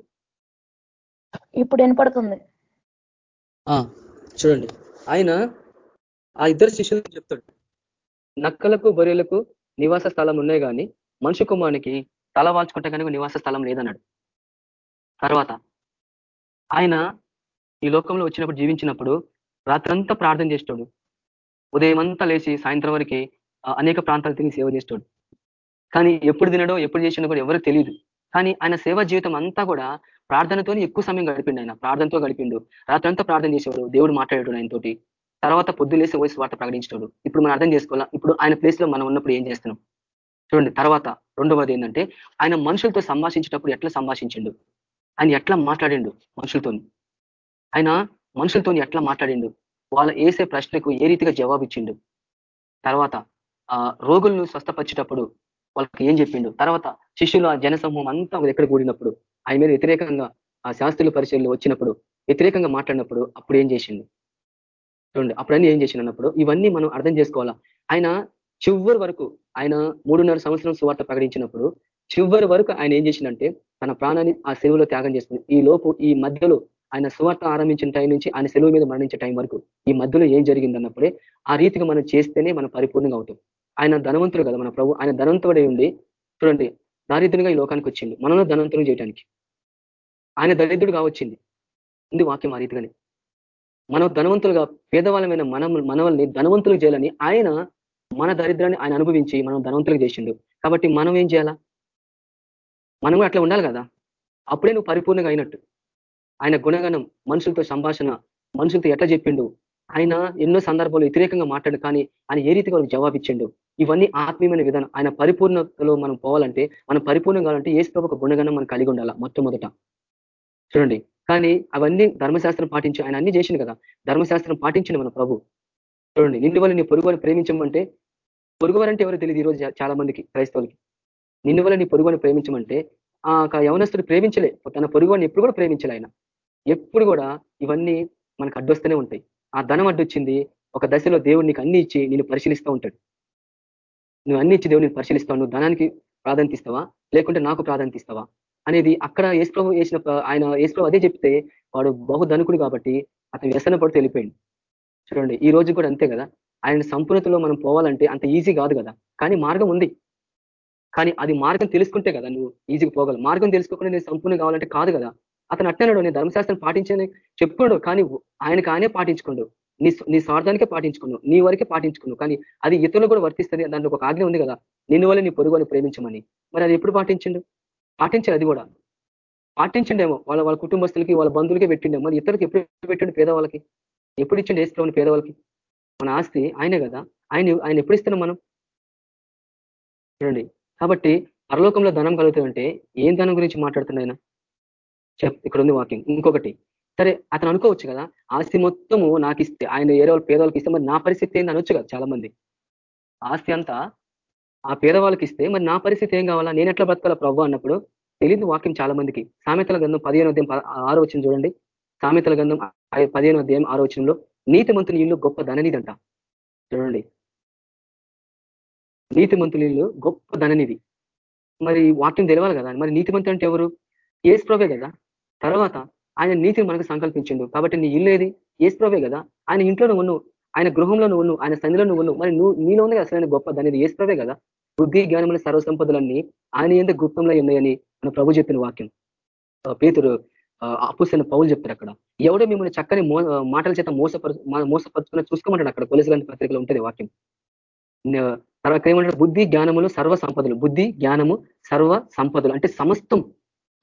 ఇప్పుడు వినపడుతుంది. చూడండి. ఆయన ఆ ఇద్దరు శిష్యులు చెప్తాడు. నక్కలకు బొర్రెలకు నివాస స్థలం ఉన్నాయి కానీ మనుషు కుమారునికి తల వాల్చుకుంటే కనుక నివాస స్థలం లేదన్నాడు. తర్వాత ఆయన ఈ లోకంలో వచ్చినప్పుడు జీవించినప్పుడు రాత్రంతా ప్రార్థన చేస్తాడు. ఉదయం అంతా లేచి సాయంత్రం వరకు అనేక ప్రాంతాలు తిరిగి సేవ చేస్తాడు. కానీ ఎప్పుడు తినడో ఎప్పుడు చేసినా కూడా ఎవరికి తెలియదు కానీ ఆయన సేవ జీవితం అంతా కూడా ప్రార్థనతో ఎక్కువ సమయం గడిపిండు ఆయన. ప్రార్థనతో గడిపిండు. రాత్రంతా ప్రార్థన చేసేవాడు. దేవుడు మాట్లాడాడు ఆయన తోటి తర్వాత పొద్దులేసి వయసు వార్త ప్రకటించాడు ఇప్పుడు మనం అర్థం చేసుకోవాలా? ఇప్పుడు ఆయన ప్లేస్లో మనం ఉన్నప్పుడు ఏం చేస్తున్నాం? చూడండి తర్వాత రెండవది ఏంటంటే ఆయన మనుషులతో సంభాషించేటప్పుడు ఎట్లా సంభాషించిండు? ఆయన ఎట్లా మాట్లాడిండు మనుషులతో ఆయన మనుషులతో ఎట్లా మాట్లాడిండు? వాళ్ళు వేసే ప్రశ్నకు ఏ రీతిగా జవాబు ఇచ్చిండు తర్వాత ఆ రోగులను స్వస్థపరిచేటప్పుడు వాళ్ళకి ఏం చెప్పిండు? తర్వాత శిష్యులు ఆ జనసమూహం అంతా ఎక్కడ కూడినప్పుడు ఆయన మీద వ్యతిరేకంగా ఆ శాస్త్రుల పరిచయలు వచ్చినప్పుడు వ్యతిరేకంగా మాట్లాడినప్పుడు అప్పుడు ఏం చేసిండు? చూడండి అప్పుడన్నీ ఏం చేసిండు ఇవన్నీ మనం అర్థం చేసుకోవాలా? ఆయన చివరి వరకు ఆయన మూడున్నర సంవత్సరం సువార్త ప్రకటించినప్పుడు చివరి వరకు ఆయన ఏం చేసిండంటే తన ప్రాణాన్ని ఆ సెలవులో త్యాగం చేసుకుంది ఈ లోపు ఈ మధ్యలో ఆయన సువార్త ఆరంభించిన టైం నుంచి ఆయన సెలవు మీద మరణించే టైం వరకు ఈ మధ్యలో ఏం జరిగిందన్నప్పుడే ఆ రీతిగా మనం చేస్తేనే మనం పరిపూర్ణంగా అవుతాం. ఆయన ధనవంతుడు కదా మన ప్రభు. ఆయన ధనవంతుడే ఉండి చూడండి దారిద్ర్యంగా ఈ లోకానికి వచ్చింది మనలో ధనవంతులు చేయడానికి ఆయన దరిద్రుడుగా వచ్చింది ఉంది వాక్యం ఆ రీతిగానే. మనం ధనవంతులుగా పేదవాళ్ళమైన మనం మనవల్ని ధనవంతులు చేయాలని ఆయన మన దరిద్రాన్ని ఆయన అనుభవించి మనం ధనవంతులకు చేసిండు. కాబట్టి మనం ఏం చేయాలా? మనం అట్లా ఉండాలి కదా? అప్పుడే నువ్వు పరిపూర్ణంగా అయినట్టు. ఆయన గుణగణం మనుషులతో సంభాషణ మనుషులతో ఎట్లా చెప్పిండు? ఆయన ఎన్నో సందర్భాలు వ్యతిరేకంగా మాట్లాడు కానీ ఆయన ఏ రీతిగా జవాబు జవాబిచ్చిండు ఇవన్నీ ఆత్మీయమైన విధానం. ఆయన పరిపూర్ణతలో మనం పోవాలంటే మనం పరిపూర్ణం కావాలంటే ఏ ఒక గుణగణం మనం కలిగి ఉండాలా మొట్టమొదట. చూడండి. కానీ అవన్నీ ధర్మశాస్త్రం పాటించి ఆయన అన్ని చేసింది కదా? ధర్మశాస్త్రం పాటించింది మన ప్రభు. చూడండి. నిన్ను వల్ల నీ పొరుగుని ప్రేమించమంటే పొరుగువారంటే ఎవరో తెలియదు ఈరోజు చాలా మందికి క్రైస్తవులకి. నిన్ను వల్ల నీ పొరుగుని ప్రేమించమంటే ఆ యవనస్తుడు ప్రేమించలే. తన పొరుగుని ఎప్పుడు కూడా ప్రేమించలే ఆయన. ఎప్పుడు కూడా ఇవన్నీ మనకు అడ్డొస్తూనే ఉంటాయి. ఆ ధనం అడ్డొచ్చింది. ఒక దశలో దేవుడు నీకు అన్ని ఇచ్చి నేను పరిశీలిస్తూ ఉంటాడు. నువ్వు అన్ని ఇచ్చి దేవుడిని పరిశీలిస్తావు. నువ్వు ధనానికి ప్రాధాన్యత ఇస్తావా? లేకుంటే నాకు ప్రాధాన్యత ఇస్తావా? అనేది అక్కడ ఏసుప్రభు వేసిన ఆయన ఏసుప్రభు అదే చెప్తే వాడు బహుధనుకుడు కాబట్టి అతను వ్యసన పడుతూ వెళ్ళిపోయింది చూడండి ఈ రోజు కూడా అంతే కదా? ఆయన సంపూర్ణతలో మనం పోవాలంటే అంత ఈజీ కాదు కదా? కానీ మార్గం ఉంది. కానీ అది మార్గం తెలుసుకుంటే కదా నువ్వు ఈజీగా పోగలవు. మార్గం తెలుసుకోకుండా నేను సంపూర్ణ కావాలంటే కాదు కదా. అతను అట్టనాడు నేను ధర్మశాస్త్రం పాటించని చెప్పుకోడు కానీ ఆయనకు ఆయనే పాటించుకోండు నీ నీ స్వార్థానికే పాటించుకున్నావు నీ వరకే పాటించుకున్నావు కానీ అది ఇతరులు కూడా వర్తిస్తుంది దాంట్లో ఒక ఆజ్ఞ ఉంది కదా. నిన్ను వల్ల నీ పొరుగుని ప్రేమించమని. మరి అది ఎప్పుడు పాటించిండు? పాటించారు అది కూడా. పాటించిండేమో వాళ్ళ వాళ్ళ కుటుంబస్తులకి వాళ్ళ బంధువులకే పెట్టిండే మరి ఇతరులకు ఎప్పుడు పెట్టిండు పేదవాళ్ళకి? ఎప్పుడు ఇచ్చిండు వేసుకోవాలి పేదవాళ్ళకి? మన ఆస్తి ఆయనే కదా. ఆయన ఆయన ఎప్పుడు ఇస్తున్నాం మనం? చూడండి. కాబట్టి పరలోకంలో ధనం కలుగుతుందంటే ఏం ధనం గురించి మాట్లాడుతున్నా ఆయన? చెప్ ఇక్కడ ఉంది వాకింగ్ ఇంకొకటి సరే అతను అనుకోవచ్చు కదా ఆస్తి మొత్తము నాకు ఇస్తే ఆయన ఏరే వాళ్ళు పేదవాళ్ళకి ఇస్తే మరి నా పరిస్థితి ఏంది అనొచ్చు కదా చాలా మంది ఆస్తి అంతా ఆ పేదవాళ్ళకి ఇస్తే మరి నా పరిస్థితి ఏం కావాలా? నేను ఎట్లా బ్రతకాల ప్రభు అన్నప్పుడు తెలియదు వాక్యం చాలా మందికి సామెతల గంధం పదిహేను అధ్యాయం ఆరో వచ్చిన చూడండి. సామెతల గంధం పదిహేను అధ్యాయం ఆరో నీతి నీతిమంతుని ఇల్లు గొప్ప ధననిదంట అంట. చూడండి నీతిమంతులు గొప్ప ధననిధి. మరి వాక్యం తెలవాలి కదా? మరి నీతిమంతులు అంటే ఎవరు? ఏసుప్రభే కదా? తర్వాత ఆయన నీతిని మనకు సంకల్పించిండు. కాబట్టి నీ ఇల్లు ఏది? ఏసుప్రభే కదా? ఆయన ఇంట్లో నువ్వు ఆయన గృహంలో నువ్వు ఆయన సంధిలో నువ్వు మరి నువ్వు నీలో ఉంది అసలు గొప్ప ధనిధి ఏసుప్రభే కదా? బుద్ధి జ్ఞానమైన సర్వసంపదలన్నీ ఆయన ఎంత గుప్తంలో ఉన్నాయని మన ప్రభు చెప్పిన వాక్యం. పేతురు అప్పుసిన పౌలు చెప్తారు అక్కడ. ఎవడో మిమ్మల్ని చక్కని మాటల చేత మోసపరు మోసపరుచుకున్న చూసుకోమంటాడు అక్కడ. పోలీసు గారి పత్రికలో ఉంటుంది వాక్యం. తర్వాత ఏమంటారు? బుద్ధి జ్ఞానములు సర్వ సంపదలు. బుద్ధి జ్ఞానము సర్వ సంపదలు. అంటే సమస్తం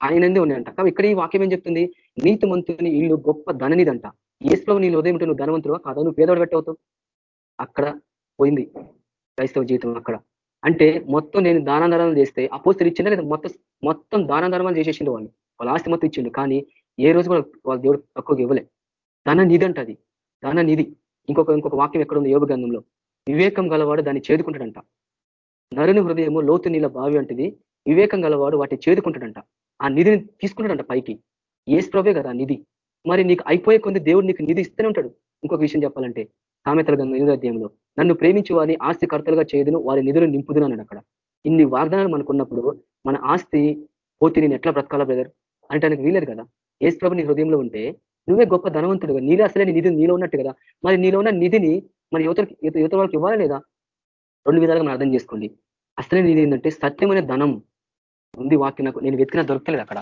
ఆయనందే ఉన్నాయంట. కాబట్టి ఇక్కడ ఈ వాక్యం ఏం చెప్తుంది? నీతి మంతుని ఇల్లు గొప్ప ధననిదంట. ఏసులో నీళ్ళు ఉదయం నువ్వు ధనవంతుడు కాదు? నువ్వు పేదోడు పెట్టవుతావు అక్కడ పోయింది క్రైస్తవ జీవితం అక్కడ. అంటే మొత్తం నేను దాన ధర్మాలు చేస్తే అపోస్తులు ఇచ్చిందా లేదా? మొత్తం మొత్తం దాన ధర్మాలు చేసేసిండు వాళ్ళు. వాళ్ళ ఆస్తి మొత్తం ఇచ్చిండు. కానీ ఏ రోజు కూడా వాళ్ళ దేవుడు తక్కువగా ఇవ్వలే. ధన నిధి అంట అది. ధన నిధి ఇంకొక ఇంకొక వాక్యం ఎక్కడ ఉంది? యోగ గ్రంథంలో. వివేకం గలవాడు దాన్ని చేదుకుంటాడంట. నరుని హృదయము లోతు నీళ్ళ బావి వంటిది. వివేకం గలవాడు వాటిని చేదుకుంటాడంట. ఆ నిధిని తీసుకుంటాడంట పైకి. ఏసు కదా నిధి. మరి నీకు అయిపోయే కొంది దేవుడు నీకు నిధి ఇస్తూనే ఉంటాడు. ఇంకొక విషయం చెప్పాలంటే సామెతల గంధం ఎనిమిదో నన్ను ప్రేమించి వారిని ఆస్తి కర్తలుగా చేయదును వారి నిధులు నింపుదును అన్నాడు అక్కడ. ఇన్ని వాగ్దానాలు మనకున్నప్పుడు మన ఆస్తి పోతే నేను ఎట్లా బ్రతకాలా బ్రదర్? అంటానికి వీలేదు కదా. ఏసు ప్రభు నీ హృదయంలో ఉంటే నువ్వే గొప్ప ధనవంతుడుగా నీలో అసలే నిధి నీలో ఉన్నట్టు కదా. మరి నీలో ఉన్న నిధిని మరి యువతకి యువత వాళ్ళకి ఇవ్వాలి లేదా? రెండు విధాలుగా మనం అర్థం చేసుకోండి. అసలే ఇది ఏంటంటే సత్యమైన ధనం ఉంది వాక్యం నాకు నేను వెతికిన దొరకలేదు అక్కడ.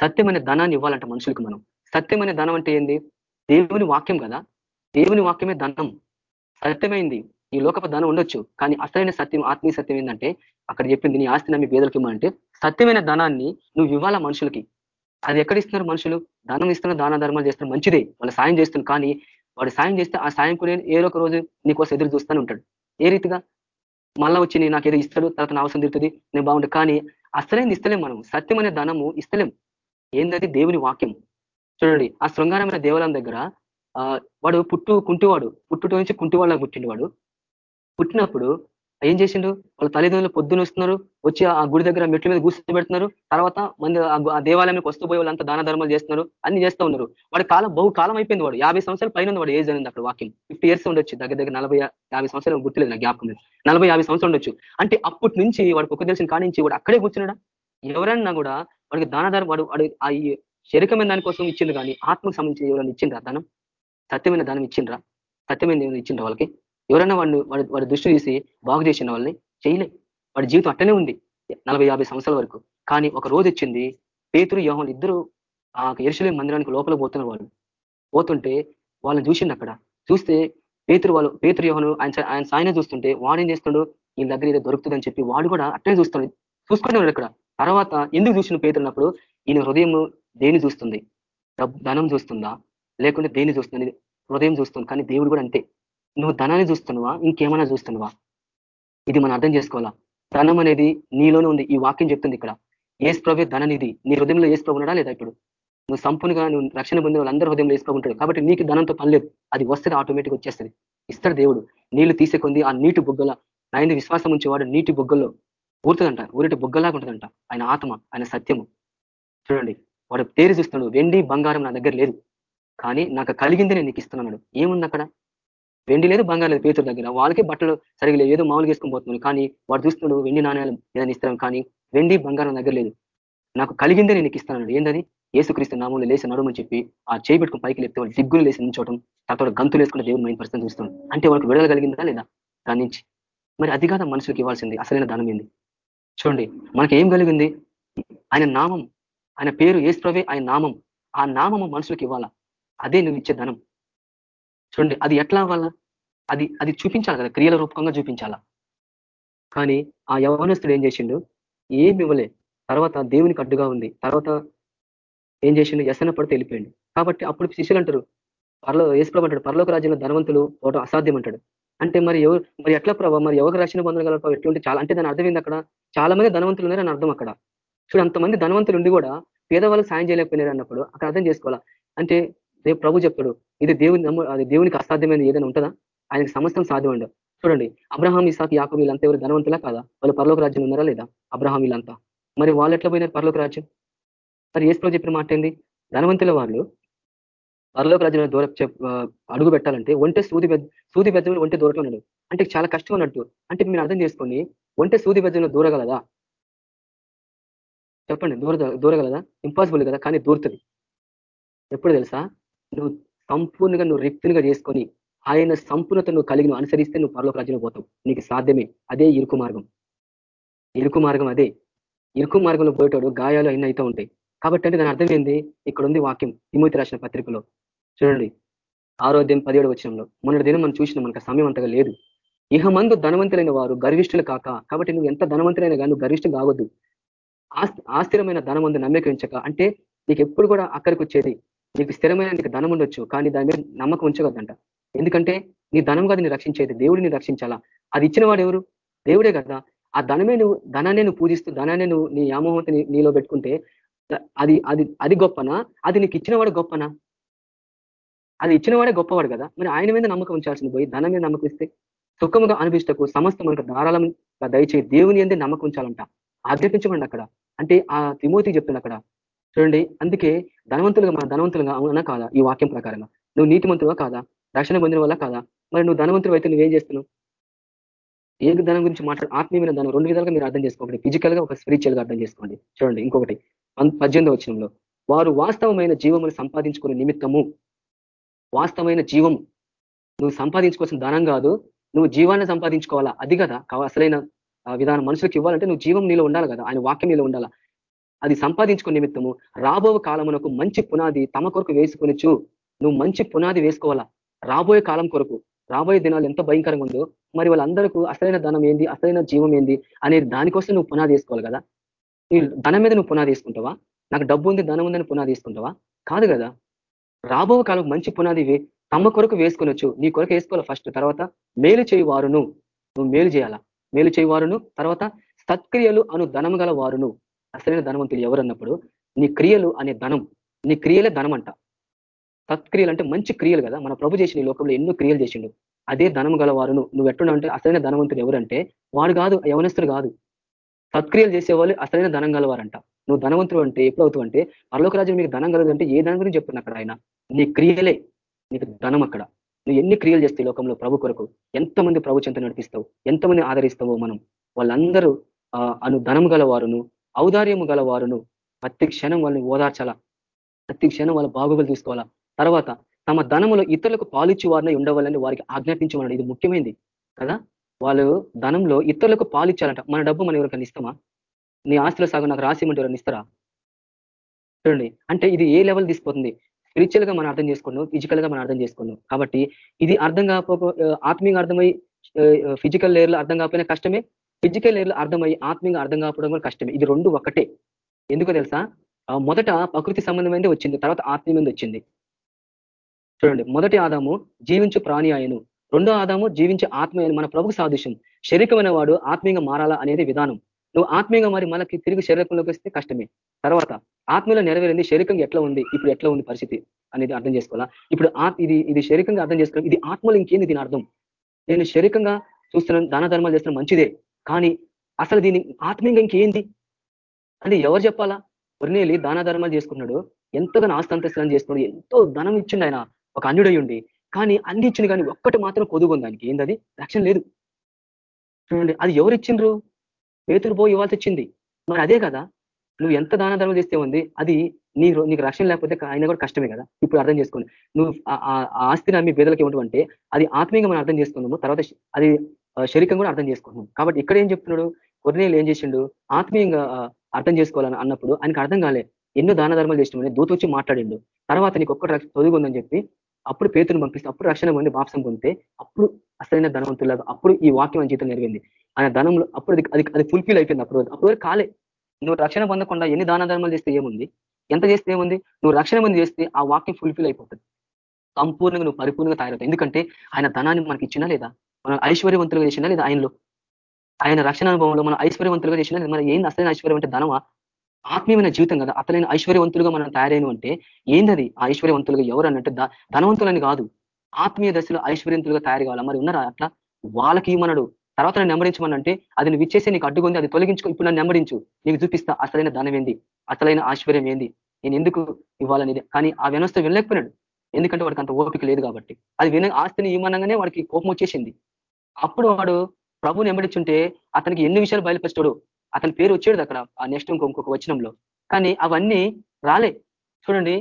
సత్యమైన ధనాన్ని ఇవ్వాలంట మనుషులకు మనం. సత్యమైన ధనం అంటే ఏంది? దేవుని వాక్యం కదా? దేవుని వాక్యమే ధనం. సత్యమైంది. ఈ లోకపు ధనం ఉండొచ్చు కానీ అసలైన సత్యం ఆత్మీయ సత్యం ఏంటంటే అక్కడ చెప్పింది నీ ఆస్తి నమ్మి పేదలకి ఇవ్వమంటే సత్యమైన ధనాన్ని నువ్వు ఇవ్వాలా మనుషులకి? అది ఎక్కడ ఇస్తున్నారు మనుషులు? ధనం ఇస్తున్న దాన ధర్మాలు చేస్తున్నారు మంచిదే. వాళ్ళు సాయం చేస్తున్నారు కానీ వాడు సాయం చేస్తే ఆ సాయం కూడా ఏదో ఒక రోజు నీకోసం ఎదురు చూస్తూనే ఉంటాడు ఏ రీతిగా? మళ్ళా వచ్చి నేను నాకు ఏదో ఇస్తాడు తర్వాత నా అవసరం తిరుగుతుంది నేను బాగుంటుంది కానీ అసలైంది ఇస్తలేం మనం. సత్యమైన ధనము ఇస్తలేం. ఏంటది దేవుని వాక్యం. చూడండి ఆ శృంగారమైన దేవాలయం దగ్గర వాడు పుట్టు కుంటివాడు. పుట్టుట నుంచి కుంటివాళ్ళ పుట్టిండు వాడు. పుట్టినప్పుడు ఏం చేసిండు? వాళ్ళ తల్లిదండ్రులు పొద్దున వస్తున్నారు వచ్చి ఆ గుడి దగ్గర మెట్ల మీద కూర్చొని పెడుతున్నారు. తర్వాత మంది ఆ దేవాలయానికి వస్తూ పోయి వాళ్ళంతా దాన ధర్మాలు చేస్తున్నారు అన్ని చేస్తూ ఉన్నారు. వాడి కాలం బహు కాలం అయిపోయింది వాడు. యాభై సంవత్సరాలు పైన వాడు ఏజ్ అనేది అక్కడ వాకింగ్ ఫిఫ్టీ ఇయర్స్ ఉండొచ్చు దగ్గర దగ్గర నలభై యాభై సంవత్సరాలు గుర్తులేదు నా జ్ఞాపకం లేదు. నలభై యాభై సంవత్సరాలు ఉండొచ్చు. అంటే అప్పటి నుంచి వాడు ఒక తెలిసిన కానించి వాడు అక్కడే కూర్చున్నాడా? ఎవరన్నా కూడా వాడికి దాన ధర్మ వాడు వాడు ఆ శరీరమైన దానికోసం ఇచ్చిండు కానీ ఆత్మకు సంబంధించి ఎవరైనా ఇచ్చిండ్రా దానం? సత్యమైన దానం ఇచ్చిండ్రా? సత్యమైన ఇచ్చిండ్రా వాళ్ళకి? ఎవరైనా వాడిని వాడి వాడి దృష్టి తీసి బాగు చేసిన వాళ్ళని చేయలే. వాడి జీవితం అట్టనే ఉంది నలభై యాభై సంవత్సరాల వరకు. కానీ ఒక రోజు వచ్చింది పేతురు యోహన్ ఇద్దరు ఆ ఎరుసలే మందిరానికి లోపల పోతున్నారు వాళ్ళు. పోతుంటే వాళ్ళని చూసిండు అక్కడ. చూస్తే పేతురు వాళ్ళు పేతురు యోహను ఆయన ఆయన సాయన చూస్తుంటే వాడు ఏం చేస్తుండడు ఈయన దగ్గర ఏదో దొరుకుతుందని చెప్పి వాడు కూడా అట్టనే చూస్తాడు. చూసుకునే అక్కడ. తర్వాత ఎందుకు చూసిన పేతున్నప్పుడు ఈయన హృదయం దేని చూస్తుంది? ధనం చూస్తుందా? లేకుంటే దేని చూస్తుంది? హృదయం చూస్తుంది. కానీ దేవుడు కూడా అంతే. నువ్వు ధనాన్ని చూస్తున్నావా? ఇంకేమైనా చూస్తున్నావా? ఇది మనం అర్థం చేసుకోవాలా? ధనం అనేది నీలోనే ఉంది. ఈ వాక్యం చెప్తుంది ఇక్కడ. ఏసు ప్రభే ధననిధి. నీ హృదయంలో ఏసు ప్రభు ఉన్నాడా లేదా ఇప్పుడు? నువ్వు సంపూర్ణంగా నువ్వు రక్షణ పొందిన వాళ్ళందరూ హృదయంలో ఏసు ప్రభు ఉంటాడు. కాబట్టి నీకు ధనంతో పని లేదు. అది వస్తుంది ఆటోమేటిక్ వచ్చేస్తుంది. ఇస్తాడు దేవుడు. నీళ్ళు తీసేకొంది ఆ నీటి బుగ్గల ఆయన విశ్వాసం ఉంచేవాడు నీటి బుగ్గల్లో ఊరుతుందంట. ఊరిటి బుగ్గలాగా ఉంటుందంట. ఆయన ఆత్మ ఆయన సత్యము. చూడండి. వాడు పేరు చూస్తున్నాడు. వెండి బంగారం నా దగ్గర లేదు. కానీ నాకు కలిగింది నేను నీకు ఇస్తున్నాడు ఏముంది అక్కడ? వెండి లేదు బంగారం లేదు పేతుల దగ్గర. వాళ్ళకే బట్టలు సరిగా లేదు ఏదో మామూలుగా వేసుకొని పోతున్నాడు. కానీ వాడు చూస్తున్నాడు వెండి నాణ్యాలు ఏదైనా ఇస్తాను కానీ వెండి బంగారం దగ్గర లేదు. నాకు కలిగిందే నేను ఇస్తాను ఏందని ఏసుక్రీస్తు నామంలో లేచి నడుమని చెప్పి ఆ చేయి పెట్టుకుని పైకి లేపితే వాళ్ళు దిగ్గులు లేసి నుంచోవడం తర్వాత గంతులు వేసుకుంటే దేవుడు మైన పరిస్థితి చూస్తున్నాడు అంటే వాళ్ళకి విడుదల కలిగిందా లేదా? దాని నుంచి. మరి అది కాదా మనుషులకు ఇవ్వాల్సింది? అసలైన దానం ఏంది? చూడండి మనకి ఏం కలిగింది? ఆయన నామం ఆయన పేరు ఏసుప్రవే ఆయన నామం. ఆ నామము మనుషులకు ఇవ్వాలా? అదే నువ్వు ఇచ్చే ధనం. చూడండి అది ఎట్లా అవ్వాలా? అది అది చూపించాలి కదా క్రియల రూపకంగా చూపించాలా? కానీ ఆ యవనస్తుడు ఏం చేసిండు? ఏమి ఇవ్వలే. తర్వాత దేవునికి అడ్డుగా ఉంది. తర్వాత ఏం చేసిండు? వ్యసన పడితే వెళ్ళిపోయింది కాబట్టి అప్పుడు శిష్యులు అంటారు పరలో ఏసుప్రభు అంటాడు పరలోక రాజ్యంలో ధనవంతులు పోవడం అసాధ్యం అంటాడు. అంటే మరి ఎవరు మరి ఎట్లా ప్రభావ మరి ఎవరికి రక్షణ పొందగలరు ఎటువంటి చాలా అంటే దాని అర్థమైంది అక్కడ? చాలా మంది ధనవంతులు ఉన్నారని అర్థం అక్కడ. చూడు అంతమంది ధనవంతులు ఉండి కూడా పేదవాళ్ళు సాయం చేయలేకపోయినారు అన్నప్పుడు అక్కడ అర్థం చేసుకోవాలా? అంటే రేపు ప్రభు చెప్తాడు ఇది దేవుని అది దేవునికి అసాధ్యమైన ఏదైనా ఉంటుందా? ఆయనకి సమస్తం సాధ్యం ఉండదు చూడండి అబ్రహాం ఇసాక్ యాకబ్ వీళ్ళంతా ఎవరు ధనవంతులా కాదా? వాళ్ళు పరలోక రాజ్యం ఉన్నారా లేదా? అబ్రహాం వీళ్ళంతా. మరి వాళ్ళు ఎట్లా పోయినారు పరలోక రాజ్యం? మరి ఏసులో చెప్పిన మాట ఏంది? ధనవంతుల వాళ్ళు పరలోక రాజ్యంలో దూర అడుగు పెట్టాలంటే ఒంటే సూది సూది బెజ్జంలో ఒంటే దూరట్లున్నాడు అంటే చాలా కష్టం అన్నట్టు అంటే మీరు అర్థం చేసుకొని ఒంటే సూది బెజ్జంలో దూరగలదా? చెప్పండి దూర దూరగలదా? ఇంపాసిబుల్ కదా కానీ దూరుతుంది. ఎప్పుడు తెలుసా? నువ్వు సంపూర్ణంగా నువ్వు రిక్తునిగా చేసుకొని ఆయన సంపూర్ణత నువ్వు కలిగి నువ్వు అనుసరిస్తే నువ్వు పరలోక రాజ్యంలో పోతావు. నీకు సాధ్యమే. అదే ఇరుకు మార్గం. ఇరుకు మార్గం అదే. ఇరుకు మార్గంలో పోయేటోడు గాయాలు అయినా అయితే ఉంటాయి. కాబట్టి అంటే దాని అర్థం ఏంది? ఇక్కడ ఉంది వాక్యం. తిమూతి రాసిన పత్రికలో. చూడండి. ఆరోగ్యం పదిహేడు వచ్చంలో మొన్నటి దినం మనం చూసిన మనకు సమయం అంతగా లేదు. ఇహమందు ధనవంతులైన వారు గర్విష్ఠులు కాక కాబట్టి నువ్వు ఎంత ధనవంతులైనా కానీ నువ్వు గర్విష్ఠం కావద్దు. ఆస్థిరమైన ధనం ఉంది నమ్మకం అంటే నీకు ఎప్పుడు కూడా అక్కడికి వచ్చేది నీకు స్థిరమైన నీకు ధనం ఉండొచ్చు కానీ దాని మీద నమ్మకం ఉంచగద్దంట ఎందుకంటే నీ ధనం కాదు నీ రక్షించేది. దేవుడిని రక్షించాలా? అది ఇచ్చిన వాడు ఎవరు? దేవుడే కదా. ఆ ధనమే నువ్వు ధనాన్ని నువ్వు పూజిస్తూ ధనాన్ని నువ్వు నీ యామోహంతో నీలో పెట్టుకుంటే అది అది అది గొప్పనా? అది నీకు ఇచ్చినవాడు గొప్పనా? అది ఇచ్చినవాడే గొప్పవాడు కదా. మరి ఆయన మీద నమ్మకం ఉంచాల్సింది పోయి ధనం మీద నమ్మకం ఇస్తే సుఖముగా అనిపిస్తకు సమస్త మనకు ధారాళంగా దయచేయి. దేవుని ఎందే నమ్మకం ఉంచాలంట. ఆజ్ఞాపించమండి అక్కడ. అంటే ఆ తిమోతి చెప్తుంది అక్కడ. చూడండి అందుకే ధనవంతులుగా మన ధనవంతులుగా అవునా కాదా ఈ వాక్యం ప్రకారంగా? నువ్వు నీతిమంతుడుగా కాదా? రక్షణ పొందిన వల్ల కాదా? మరి నువ్వు ధనవంతుడు అయితే నువ్వేం చేస్తున్నావు? ఏ ధనం గురించి మాట్లాడు ఆత్మీయమైన ధనం రెండు విధాలుగా మీరు అర్థం చేసుకోండి. ఫిజికల్గా ఒక స్పిరిచువల్గా అర్థం చేసుకోండి. చూడండి ఇంకొకటి. పద్దెనిమిదో వచ్చినంలో వారు వాస్తవమైన జీవమును సంపాదించుకునే నిమిత్తము. వాస్తవమైన జీవము నువ్వు సంపాదించుకోవాల్సిన ధనం కాదు నువ్వు జీవాన్ని సంపాదించుకోవాలా? అది కదా అసలైన విధానం. మనుషులకు ఇవ్వాలంటే నువ్వు జీవం నీలో ఉండాలి కదా ఆయన వాక్యం నీలో ఉండాలా? అది సంపాదించుకునే నిమిత్తము. రాబో కాలమునకు మంచి పునాది తమ కొరకు వేసుకొనిచ్చు నువ్వు మంచి పునాది వేసుకోవాలా? రాబోయే కాలం కొరకు. రాబోయే దినాలు ఎంత భయంకరంగా ఉందో. మరి వాళ్ళందరికీ అసలైన ధనం ఏంది? అసలైన జీవం ఏంది? అనేది దానికోసం నువ్వు పునాది వేసుకోవాలి కదా. నీ ధనం మీద నువ్వు పునాది వేసుకుంటావా? నాకు డబ్బు ఉంది ధనం ఉందని పునాది వేసుకుంటావా? కాదు కదా. రాబో కాలం మంచి పునాది తమ కొరకు వేసుకొనొచ్చు. నీ కొరకు వేసుకోవాలి ఫస్ట్? తర్వాత మేలు చేయి వారును నువ్వు మేలు చేయాలా? మేలు చేయి వారును తర్వాత సత్క్రియలు అను ధనం గల వారును. అసలైన ధనవంతులు ఎవరన్నప్పుడు నీ క్రియలు అనే ధనం నీ క్రియలే ధనం అంట సత్క్రియలు అంటే మంచి క్రియలు కదా. మన ప్రభు చేసిన ఈ లోకంలో ఎన్నో క్రియలు చేసిండు. అదే ధనం గలవారును. నువ్వు ఎట్టునంటే అసలైన ధనవంతుడు ఎవరంటే వాడు కాదు యవనస్తుడు కాదు. సత్క్రియలు చేసేవాళ్ళు అసలైన ధనం గలవారంట. నువ్వు ధనవంతుడు అంటే ఎప్పుడు అవుతావు అంటే పరలోక రాజ్యం మీకు ధనం కలదంటే ఏ ధనం గురించి చెప్తున్నా అక్కడ ఆయన? నీ క్రియలే నీకు ధనం అక్కడ. నువ్వు ఎన్ని క్రియలు చేస్తే లోకంలో ప్రభు కొరకు ఎంతమంది ప్రభు చెంత నడిపిస్తావు? ఎంతమంది ఆదరిస్తావో మనం? వాళ్ళందరూ అను ధనం గలవారును ఔదార్యము గల వారును ప్రతి క్షణం వాళ్ళని ఓదార్చాలా? ప్రతి క్షణం వాళ్ళ బాగోగులు తీసుకోవాలా తర్వాత తమ ధనములో ఇతరులకు పాలిచ్చి వారిని ఉండవాలని వారికి ఆజ్ఞాపించమన్నాడు ఇది ముఖ్యమైనది కదా? వాళ్ళు ధనంలో ఇతరులకు పాలిచ్చాలంట. మన డబ్బు మనం ఎవరికైనా ఇస్తామా? నీ ఆస్తుల సాగు నాకు రాసిమంటే ఎవరైనా ఇస్తారా? చూడండి. అంటే ఇది ఏ లెవెల్ తీసుకుపోతుంది? స్పిరిచువల్గా మనం అర్థం చేసుకున్నాం ఫిజికల్గా మనం అర్థం చేసుకున్నాం కాబట్టి ఇది అర్థం కాకపో ఆత్మీయంగా అర్థమై ఫిజికల్ లేయర్లో అర్థం కాకపోయినా కష్టమే. ఫిజికల్ లెవెల్ అర్థమయ్యి ఆత్మీయంగా అర్థం కావడం కూడా కష్టమే. ఇది రెండు ఒకటే ఎందుకో తెలుసా? మొదట ప్రకృతి సంబంధమైనది వచ్చింది తర్వాత ఆత్మీయమైనది వచ్చింది. చూడండి మొదటి ఆదాము జీవించు ప్రాణి ఆయను రెండో ఆదాము జీవించే ఆత్మ అయిన మన ప్రభుకు సాదృశ్యం. శరీరమైన వాడు ఆత్మీయంగా మారాలా అనేది విధానం. నువ్వు ఆత్మీయంగా మరి మనకి తిరిగి శరీరంలోకి వస్తే కష్టమే. తర్వాత ఆత్మీయులో నెరవేరింది శరీరంగా ఎట్లా ఉంది? ఇప్పుడు ఎట్లా ఉంది పరిస్థితి అనేది అర్థం చేసుకోవాలా? ఇప్పుడు ఇది ఇది శరీరంగా అర్థం చేసుకోవాలి ఇది ఆత్మలు ఇంకేంది దీని అర్థం? నేను శరీరంగా చూస్తున్నాను దాన ధర్మాలు చేస్తున్నాను మంచిదే. కానీ అసలు దీని ఆత్మీయంగా ఇంకేంది? అంటే ఎవరు చెప్పాలా? వర్ణేలి దాన ధర్మాలు చేసుకున్నాడు. ఎంతగానో ఆస్తాంతస్థలం చేసుకున్నాడు. ఎంతో ధనం ఇచ్చిండు ఆయన. ఒక అన్యుడై ఉండి కానీ అన్ని ఇచ్చింది కానీ ఒక్కటి మాత్రం కొదుగుంది దానికి ఏందది? రక్షణ లేదు. చూడండి అది ఎవరు ఇచ్చిండ్రు? పేతులు పోయి ఇవ్వాల్సి వచ్చింది. మరి అదే కదా. నువ్వు ఎంత దాన ధర్మం చేస్తే ఉంది అది నీ నీకు రక్షణ లేకపోతే ఆయన కూడా కష్టమే కదా. ఇప్పుడు అర్థం చేసుకోండి. నువ్వు ఆ ఆస్తిని అమ్మి పేదలకి ఇవ్వటం అది ఆత్మీయంగా మనం అర్థం చేసుకున్నాము తర్వాత అది శరీరం కూడా అర్థం చేసుకుంటున్నాం. కాబట్టి ఇక్కడ ఏం చెప్తున్నాడు? కొరనేలు ఏం చేసిండు? ఆత్మీయంగా అర్థం చేసుకోవాలని అన్నప్పుడు ఆయనకు అర్థం కాలే. ఎన్నో దాన ధర్మాలు చేసినామని దూత వచ్చి మాట్లాడిండు. తర్వాత నీకు ఒక్కటి చదువు ఉందని చెప్పి అప్పుడు పేతును పంపిస్తే అప్పుడు రక్షణ పొంది బాప్సం పొందితే అప్పుడు అసలైన ధనవంతులాగా అప్పుడు ఈ వాక్యం అని జీతం జరిగింది ఆయన ధనంలో అప్పుడు అది అది ఫుల్ఫిల్ అయిపోయింది అప్పుడు అప్పుడు వరకు కాలే. నువ్వు రక్షణ పొందకుండా ఎన్ని దాన ధర్మాలు చేస్తే ఏముంది? ఎంత చేస్తే ఏముంది? నువ్వు రక్షణ మంది చేస్తే ఆ వాక్యం ఫుల్ఫిల్ అయిపోతుంది. సంపూర్ణంగా నువ్వు పరిపూర్ణంగా తయారవుతావు. ఎందుకంటే ఆయన ధనాన్ని మనకి ఇచ్చినా లేదా? మనం ఐశ్వర్యవంతులుగా చేసినా లేదా ఆయనలో? ఆయన రక్షణ అనుభవంలో మనం ఐశ్వర్యవంతులుగా చేసినా మన ఏం అసలైన ఐశ్వర్యం అంటే ధనమా? ఆత్మీయమైన జీవితం కదా. అతలైన ఐశ్వర్యవంతులుగా మనం తయారైన అంటే ఏందది? ఐశ్వర్యవంతులుగా ఎవరు అన్నట్టు ధనవంతులని కాదు. ఆత్మీయ దశలో ఐశ్వర్యవంతులుగా తయారు కావాలా? మరి ఉన్నారా అట్లా? వాళ్ళకి ఇవ్వమన్నాడు. తర్వాత నన్ను నెంబరించమనంటే అది నువ్వు ఇచ్చేసి నీకు అడ్డుకుంది అది తొలగించుకో ఇప్పుడు నన్ను నెంబరించు నీకు చూపిస్తా అసలైన ధనం ఏంది? అసలైన ఐశ్వర్యం ఏంది? నేను ఎందుకు ఇవ్వాలనేది. కానీ ఆ వ్యవస్థ వెళ్ళలేకపోయినాడు ఎందుకంటే వాడికి అంత ఓపిక లేదు కాబట్టి. అది విన ఆస్తిని ఇవ్వనంగానే వాడికి కోపం వచ్చేసింది. అప్పుడు వాడు ప్రభుని వెంబడించుంటే అతనికి ఎన్ని విషయాలు బయలుపరిచాడు అతని పేరు వచ్చాడు అక్కడ ఆ నెక్స్ట్ ఇంకొక వచనంలో. కానీ అవన్నీ రాలే. చూడండి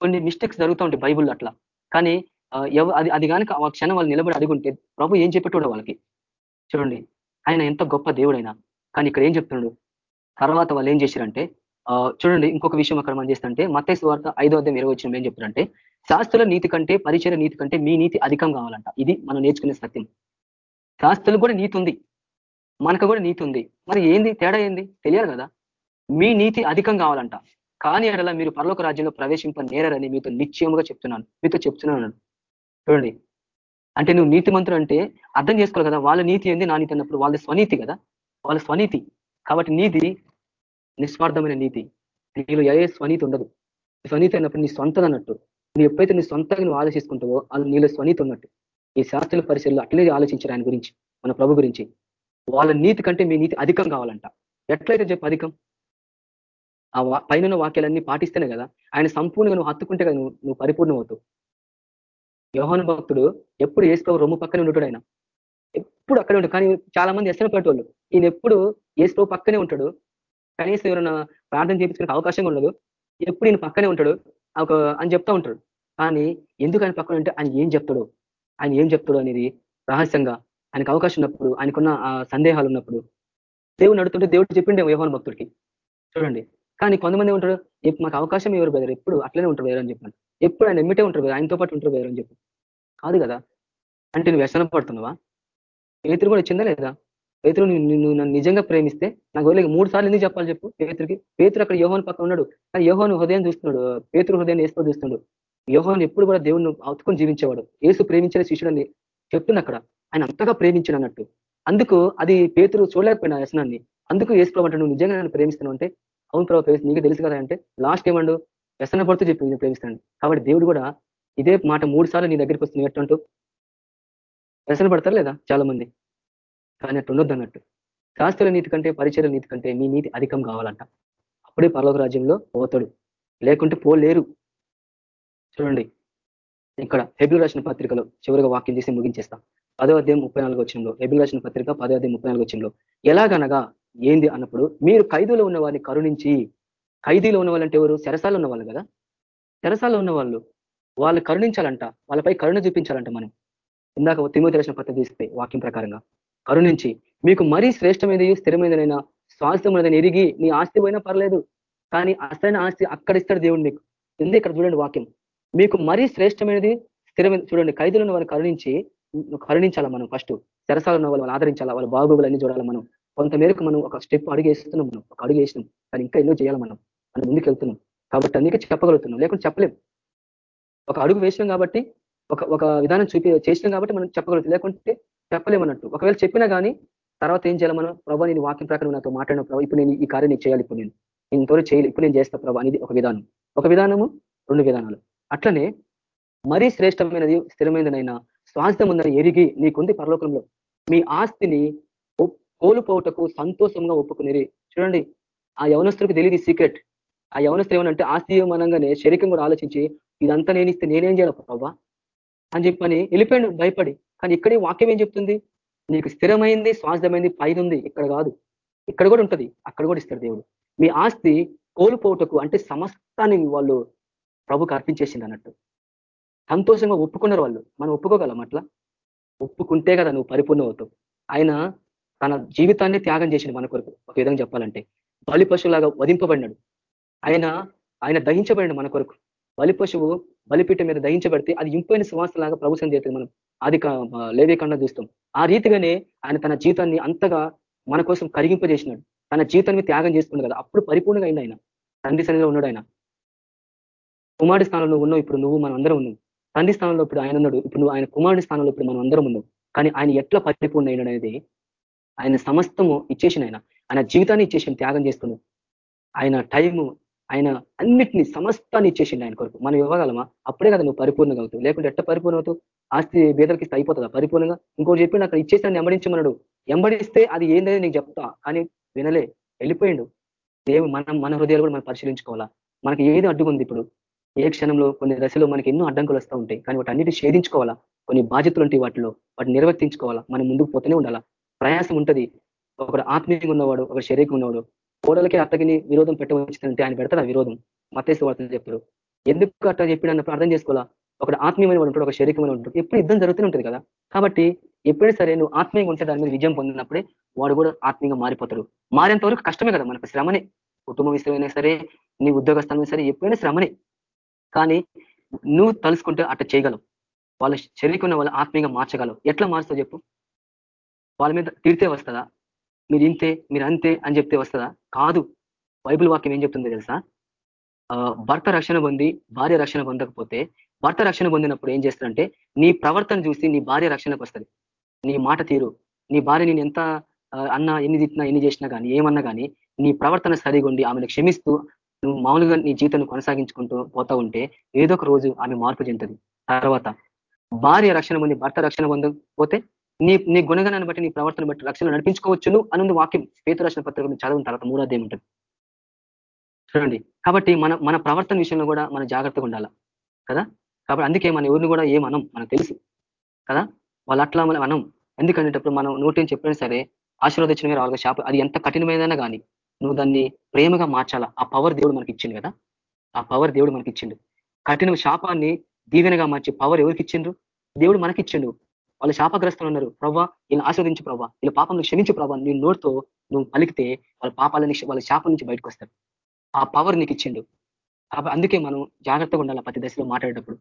కొన్ని మిస్టేక్స్ జరుగుతూ ఉంటాయి బైబుల్ అట్లా. కానీ అది అది కనుక ఆ క్షణం వాళ్ళు నిలబడి అడుగుంటే ప్రభు ఏం చెప్పేటోడు వాళ్ళకి. చూడండి ఆయన ఎంత గొప్ప దేవుడైనా. కానీ ఇక్కడ ఏం చెప్తున్నాడు? తర్వాత వాళ్ళు ఏం చేశారంటే చూడండి ఇంకొక విషయం అక్కడ మనం చేస్తుంటే మత్తైసు వార్త ఐదో అధ్యాయం ఇరవై వచ్చిన ఏం చెప్తారంటే శాస్త్రుల నీతి కంటే పరిచయ నీతి కంటే మీ నీతి అధికం కావాలంట. ఇది మనం నేర్చుకునే సత్యం. శాస్త్రులకు కూడా నీతి ఉంది. మనకు కూడా నీతి ఉంది. మరి ఏంది? తేడా ఏంది? తెలియాలి కదా. మీ నీతి అధికం కావాలంట. కానీ అడలా మీరు పరలోక రాజ్యంలో ప్రవేశింప నేరని మీతో నిశ్చయముగా చెప్తున్నాను. మీతో చెప్తున్నాను చూడండి. అంటే నువ్వు నీతి మంత్రులు అంటే అర్థం చేసుకోవాలి కదా. వాళ్ళ నీతి ఏంది? నా నీతి అన్నప్పుడు వాళ్ళ స్వనీతి కదా. వాళ్ళ స్వనీతి. కాబట్టి నీతి నిస్వార్థమైన నీతి. నీలో ఏ స్వనీతి ఉండదు. స్వనీతి అన్నప్పుడు నీ సొంతం అన్నట్టు నువ్వు ఎప్పుడైతే నీ సొంతంగా నువ్వు ఆలోచిస్తుంటావో అది నీలో స్వనీతి ఉన్నట్టు. ఈ శాస్త్రుల పరిశీలనలో అట్లనే ఆలోచించారు ఆయన గురించి మన ప్రభు గురించి. వాళ్ళ నీతి కంటే మీ నీతి అధికం కావాలంట. ఎట్లయితే చెప్పు అధికం? ఆ పైన వాక్యాలన్నీ పాటిస్తేనే కదా ఆయన సంపూర్ణంగా నువ్వు హత్తుకుంటే కదా నువ్వు నువ్వు పరిపూర్ణం అవుతావు యోహాను భక్తుడు ఎప్పుడు ఏసుకో రొమ్ము పక్కనే ఉంటాడు ఆయన. ఎప్పుడు అక్కడే ఉంటాడు. కానీ చాలా మంది ఎస్ఎం పెట్టేవాళ్ళు. ఈయన ఎప్పుడు ఏసుకో పక్కనే ఉంటాడు. కనీసం ఎవరైనా ప్రార్థన చేయించుకునే అవకాశం ఉండదు. ఎప్పుడు ఈయన పక్కనే ఉంటాడు. ఒక అని చెప్తా ఉంటాడు. కానీ ఎందుకు ఆయన పక్కన ఉంటే ఆయన ఏం చెప్తాడు. ఆయన ఏం చెప్తాడు అనేది రహస్యంగా ఆయనకు అవకాశం ఉన్నప్పుడు ఆయనకున్న సందేహాలు ఉన్నప్పుడు దేవుడు నడుతుంటే దేవుడు చెప్పిండే యోహాను భక్తుడికి. చూడండి. కానీ కొంతమంది ఉంటారు మాకు అవకాశం ఎవరు బెదరు ఎప్పుడు అట్లనే ఉంటారు వేరు అని చెప్పాను. ఎప్పుడు ఆయన ఎమ్మిటే ఉంటారు ఆయనతో పాటు ఉంటారు వేరే అని చెప్పి కాదు కదా. అంటే నువ్వు వ్యసనం పడుతున్నావా? పేతురు కూడా వచ్చిందా లేదా? పేతురు నువ్వు నన్ను నిజంగా ప్రేమిస్తే నాకు వదిలేక మూడు సార్లు ఎందుకు చెప్పాలి చెప్పు పేతురికి? పేతురు అక్కడ యోహోన్ పక్కన ఉన్నాడు. కానీ యోహోన్ హృదయం చూస్తున్నాడు పేతురు హృదయం వేసుకో చూస్తున్నాడు. యోహాన్ ఎప్పుడు కూడా దేవుణ్ణి అవుతుకొని జీవించేవాడు. ఏసు ప్రేమించిన శిష్యుడని చెప్తున్నా అక్కడ ఆయన అంతగా ప్రేమించిన అన్నట్టు. అందుకు అది పేతురు చూడలేకపోయినా వ్యసనాన్ని. అందుకు ఏసు ప్రభు అంటే నువ్వు నిజంగా నన్ను ప్రేమిస్తాను అంటే? అవును ప్రభావ ప్రేమిస్తు నీకు తెలుసు కదా అంటే? లాస్ట్ ఏమండు వ్యసన పడుతూ చెప్పి నేను ప్రేమిస్తాను కాబట్టి దేవుడు కూడా ఇదే మాట మూడు సార్లు నీ దగ్గరికి వస్తుంది ఎట్టంటూ వ్యసన పడతారు లేదా? చాలా మంది కానీ అట్టు ఉండొద్దు అన్నట్టు. శాస్త్రుల నీతి కంటే పరిచయ నీతి కంటే మీ నీతి అధికం కావాలంట. అప్పుడే పర్లోక రాజ్యంలో పోతాడు. లేకుంటే పోలేరు. చూడండి. ఇక్కడ హెబిల్ రాసిన పత్రికలో చివరిగా వాక్యం చేసి ముగించేస్తాం. పదో అధ్యాయం ముప్పై నాలుగు వచ్చంలో హెబిల్ రాసిన పత్రిక పదో అధ్యాయం ముప్పై నాలుగు వచ్చంలో ఎలాగనగా ఏంది అన్నప్పుడు మీరు ఖైదీలో ఉన్న వారిని కరుణించి ఖైదీలో ఉన్న వాళ్ళంటే ఎవరు? చెరసాలు ఉన్న వాళ్ళు కదా? చెరసాల్లో ఉన్న వాళ్ళు వాళ్ళు కరుణించాలంట వాళ్ళపై కరుణ చూపించాలంట మనం. ఇందాక తిమో తెలిసిన పత్రిక తీస్తే వాక్యం ప్రకారంగా కరుణించి మీకు మరీ శ్రేష్టమైనది స్థిరమైనదైనా స్వాస్థ్యమైనదని ఎరిగి నీ ఆస్తి పోయినా పర్లేదు కానీ అసలైన ఆస్తి అక్కడ ఇస్తాడు దేవుడు నీకు ఎందుకు ఇక్కడ చూడండి వాక్యం? మీకు మరీ శ్రేష్టమైనది స్థిరమైన చూడండి ఖైదులను వాళ్ళు కరుణించి కరుణించాలా మనం ఫస్ట్ చెరసాలు ఉన్న వాళ్ళు ఆదరించాలా? వాళ్ళ బాగోగులన్నీ చూడాలి మనం? కొంతమేరకు మనం ఒక స్టెప్ అడుగేస్తున్నాం మనం ఒక అడుగు వేసినాం. కానీ ఇంకా ఎన్నో చేయాలి మనం? మనం ముందుకు వెళ్తున్నాం కాబట్టి అందుకే చెప్పగలుగుతున్నాం. లేకుంటే చెప్పలేం. ఒక అడుగు వేసినాం కాబట్టి ఒక ఒక విధానం చూపి చేసినాం కాబట్టి మనం చెప్పగలుగుతాం. లేకుంటే చెప్పలేమన్నట్టు ఒకవేళ చెప్పినా కానీ తర్వాత ఏం చేయాలి మనం? ప్రభావ నేను వాక్యం ప్రకారం నాతో మాట్లాడిన ప్రభావ ఇప్పుడు నేను ఈ కార్యం నేను చేయాలి ఇప్పుడు నేను. నేను ఇంతవరకు చేయాలి ఇప్పుడు నేను చేస్తా ప్రభావ అనేది ఒక విధానం. ఒక విధానము రెండు విధానాలు. అట్లనే మరీ శ్రేష్టమైనది స్థిరమైనదైనా స్వాస్థ్యం ఉందని ఎరిగి నీకుంది పరలోకంలో. మీ ఆస్తిని కోల్పోవటకు సంతోషంగా ఒప్పుకునేది చూడండి ఆ యవనస్తులకు తెలియదు సీక్రెట్. ఆ యవనస్తులు ఏమనంటే ఆస్తి మనంగానే శరీరం కూడా ఆలోచించి ఇదంతా నేను ఇస్తే నేనేం చేయాలి ప్రభావ అని చెప్పని వెళ్ళిపోయాడు భయపడి. కానీ ఇక్కడే వాక్యం ఏం చెప్తుంది? నీకు స్థిరమైంది స్వాస్థ్యమైంది పైన ఉంది ఇక్కడ కాదు. ఇక్కడ కూడా ఉంటది అక్కడ కూడా ఇస్తాడు దేవుడు. మీ ఆస్తి కోల్పోవటకు అంటే సమస్తాన్ని వాళ్ళు ప్రభుకి అర్పించేసింది అన్నట్టు. సంతోషంగా ఒప్పుకున్నారు వాళ్ళు. మనం ఒప్పుకోగలం అట్లా? ఒప్పుకుంటే కదా నువ్వు పరిపూర్ణ అవుతావు. ఆయన తన జీవితాన్ని త్యాగం చేసిండు మన కొరకు. ఒక విధంగా చెప్పాలంటే బలి పశువులాగా వధింపబడినాడు. ఆయన ఆయన దహించబడినాడు మన కొరకు. బలి పశువు బలిపీఠం మీద దహించబడితే అది ఇంపైన సువాసలాగా ప్రభుత్వం చేస్తుంది మనం. అది లేవేకుండా చూస్తాం. ఆ రీతిగానే ఆయన తన జీవితాన్ని అంతగా మన కోసం కరిగింపజేసినాడు. తన జీవితాన్ని త్యాగం చేసుకున్నాడు కదా. అప్పుడు పరిపూర్ణంగా అయింది ఆయన. తండ్రి సన్నిధిలో ఉన్నాడు ఆయన. కుమారుడి స్థానంలో ఉన్నావు ఇప్పుడు నువ్వు మనం అందరం ఉన్నాం తండ్రి స్థానంలో ఇప్పుడు ఆయన ఉన్నాడు ఇప్పుడు నువ్వు ఆయన కుమారుడి స్థానంలో ఇప్పుడు మనం అందరం ఉన్నాం. కానీ ఆయన ఎట్లా పరిపూర్ణ అయినాడు అనేది ఆయన సమస్తము ఇచ్చేసిన ఆయన. ఆయన జీవితాన్ని ఇచ్చేసిన త్యాగం చేస్తున్నాడు ఆయన టైము ఆయన అన్నిటినీ సమస్తాన్ని ఇచ్చేసిండు ఆయన కొరకు. మనం ఇవ్వగలమా? అప్పుడే కదా నువ్వు పరిపూర్ణంగా అవుతావు. లేకుంటే ఎట్ట పరిపూర్ణ అవుతావు? ఆస్తి బేదలకి అయిపోతుందా పరిపూర్ణంగా? ఇంకోటి చెప్పి అక్కడ ఇచ్చేసాన్ని ఎంబడించమన్నాడు. ఎంబడిస్తే అది ఏందని నీకు చెప్తా. కానీ వినలే వెళ్ళిపోయిండు. దేవుడు మనం మన హృదయాలు కూడా మనం పరిశీలించుకోవాలా? మనకి ఏది అడ్డుకుంది ఇప్పుడు? ఏ క్షణంలో కొన్ని దశలో మనకి ఎన్నో అడ్డంకులు వస్తూ ఉంటాయి. కానీ వాటి అన్నిటి ఛేదించుకోవాలా? కొన్ని బాధ్యతలు ఉంటాయి వాటిలో. వాటిని నిర్వర్తించుకోవాలా? మనం ముందుకు పోతూనే ఉండాలా? ప్రయాసం ఉంటది. ఒకడు ఆత్మీయంగా ఉన్నవాడు ఒక శరీరం ఉన్నవాడు కోడలకి అత్తగిని విరోధం పెట్టవచ్చుంటే ఆయన పెడతాడు ఆ విరోధం? మతేశ్వ వార్తలు చెప్పారు ఎందుకు అట్లా చెప్పినప్పుడు అర్థం చేసుకోవాలా? ఒకడు ఆత్మీయమైన ఉంటాడు ఒక శరీరమైన ఉంటాడు. ఎప్పుడు యుద్ధం జరుగుతూనే ఉంటుంది కదా? కాబట్టి ఎప్పుడైనా సరే నువ్వు ఆత్మీయంగా ఉంటే దాని మీద విజయం పొందినప్పుడే వాడు కూడా ఆత్మీయంగా మారిపోతాడు. మారేంత వరకు కష్టమే కదా? మనకు శ్రమనే. కుటుంబ విషయమైనా సరే నీ ఉద్యోగస్థలమైనా సరే ఎప్పుడైనా శ్రమనే. కానీ నువ్వు తలుసుకుంటే అట్ట చేయగలవు. వాళ్ళ శరీరకున్న వాళ్ళ ఆత్మీయంగా మార్చగలవు. ఎట్లా మారుస్తావు చెప్పు? వాళ్ళ మీద తీరితే వస్తుందా? మీరు ఇంతే మీరు అంతే అని చెప్తే వస్తుందా? కాదు. బైబుల్ వాక్యం ఏం చెప్తుందో తెలుసా? భర్త రక్షణ పొంది భార్య రక్షణ పొందకపోతే భర్త రక్షణ పొందినప్పుడు ఏం చేస్తారంటే నీ ప్రవర్తన చూసి నీ భార్య రక్షణకు వస్తుంది. నీ మాట తీరు. నీ భార్య నేను ఎంత అన్నా ఎన్ని తిట్టినా ఎన్ని చేసినా కానీ ఏమన్నా కానీ నీ ప్రవర్తన సరిగొండి ఆమెను క్షమిస్తూ నువ్వు మామూలుగా నీ జీవితాన్ని కొనసాగించుకుంటూ పోతా ఉంటే ఏదో ఒక రోజు ఆమె మార్పు చెందుతుంది. తర్వాత భార్య రక్షణ పొంది భర్త రక్షణ పొందకపోతే నీ నీ గుణగణాన్ని బట్టి నీ ప్రవర్తన బట్టి రక్షణ నడిపించుకోవచ్చును అనుంది వాక్యం. పేతు రక్షణ పత్రిక చదవడం తర్వాత మూడోదేం ఉంటుంది. చూడండి. కాబట్టి మన మన ప్రవర్తన విషయంలో కూడా మనం జాగ్రత్తగా ఉండాలా? కదా? కాబట్టి అందుకే మన ఎవరిని కూడా ఏమనం మనకు తెలుసు. కదా? వాళ్ళు అట్లా మనం ఎందుకంటే ఎందుకంటేటప్పుడు మనం నోటి చెప్పినా సరే ఆశీర్వదించిన మీరు వాళ్ళకి శాప అది ఎంత కఠినమైనదైనా కానీ నువ్వు దాన్ని ప్రేమగా మార్చాలా? ఆ పవర్ దేవుడు మనకి ఇచ్చిండు కదా? ఆ పవర్ దేవుడు మనకి ఇచ్చిండు కఠిన శాపాన్ని దీవెనగా మార్చి పవర్ ఎవరికి ఇచ్చిండ్రు దేవుడు మనకి ఇచ్చిండు వాళ్ళు శాపగ్రస్తులు ఉన్నారు ప్రవ్వా వీళ్ళు ఆస్వాదించు ప్రవ్వ వీళ్ళ పాపంలో క్షమించు ప్రభావ నీ నోటితో నువ్వు పలికితే వాళ్ళ పాపాలని వాళ్ళ శాపం నుంచి బయటకు వస్తారు ఆ పవర్ నీకు ఇచ్చిండు అందుకే మనం జాగ్రత్తగా ఉండాలి ప్రతి దశలో మాట్లాడేటప్పుడు.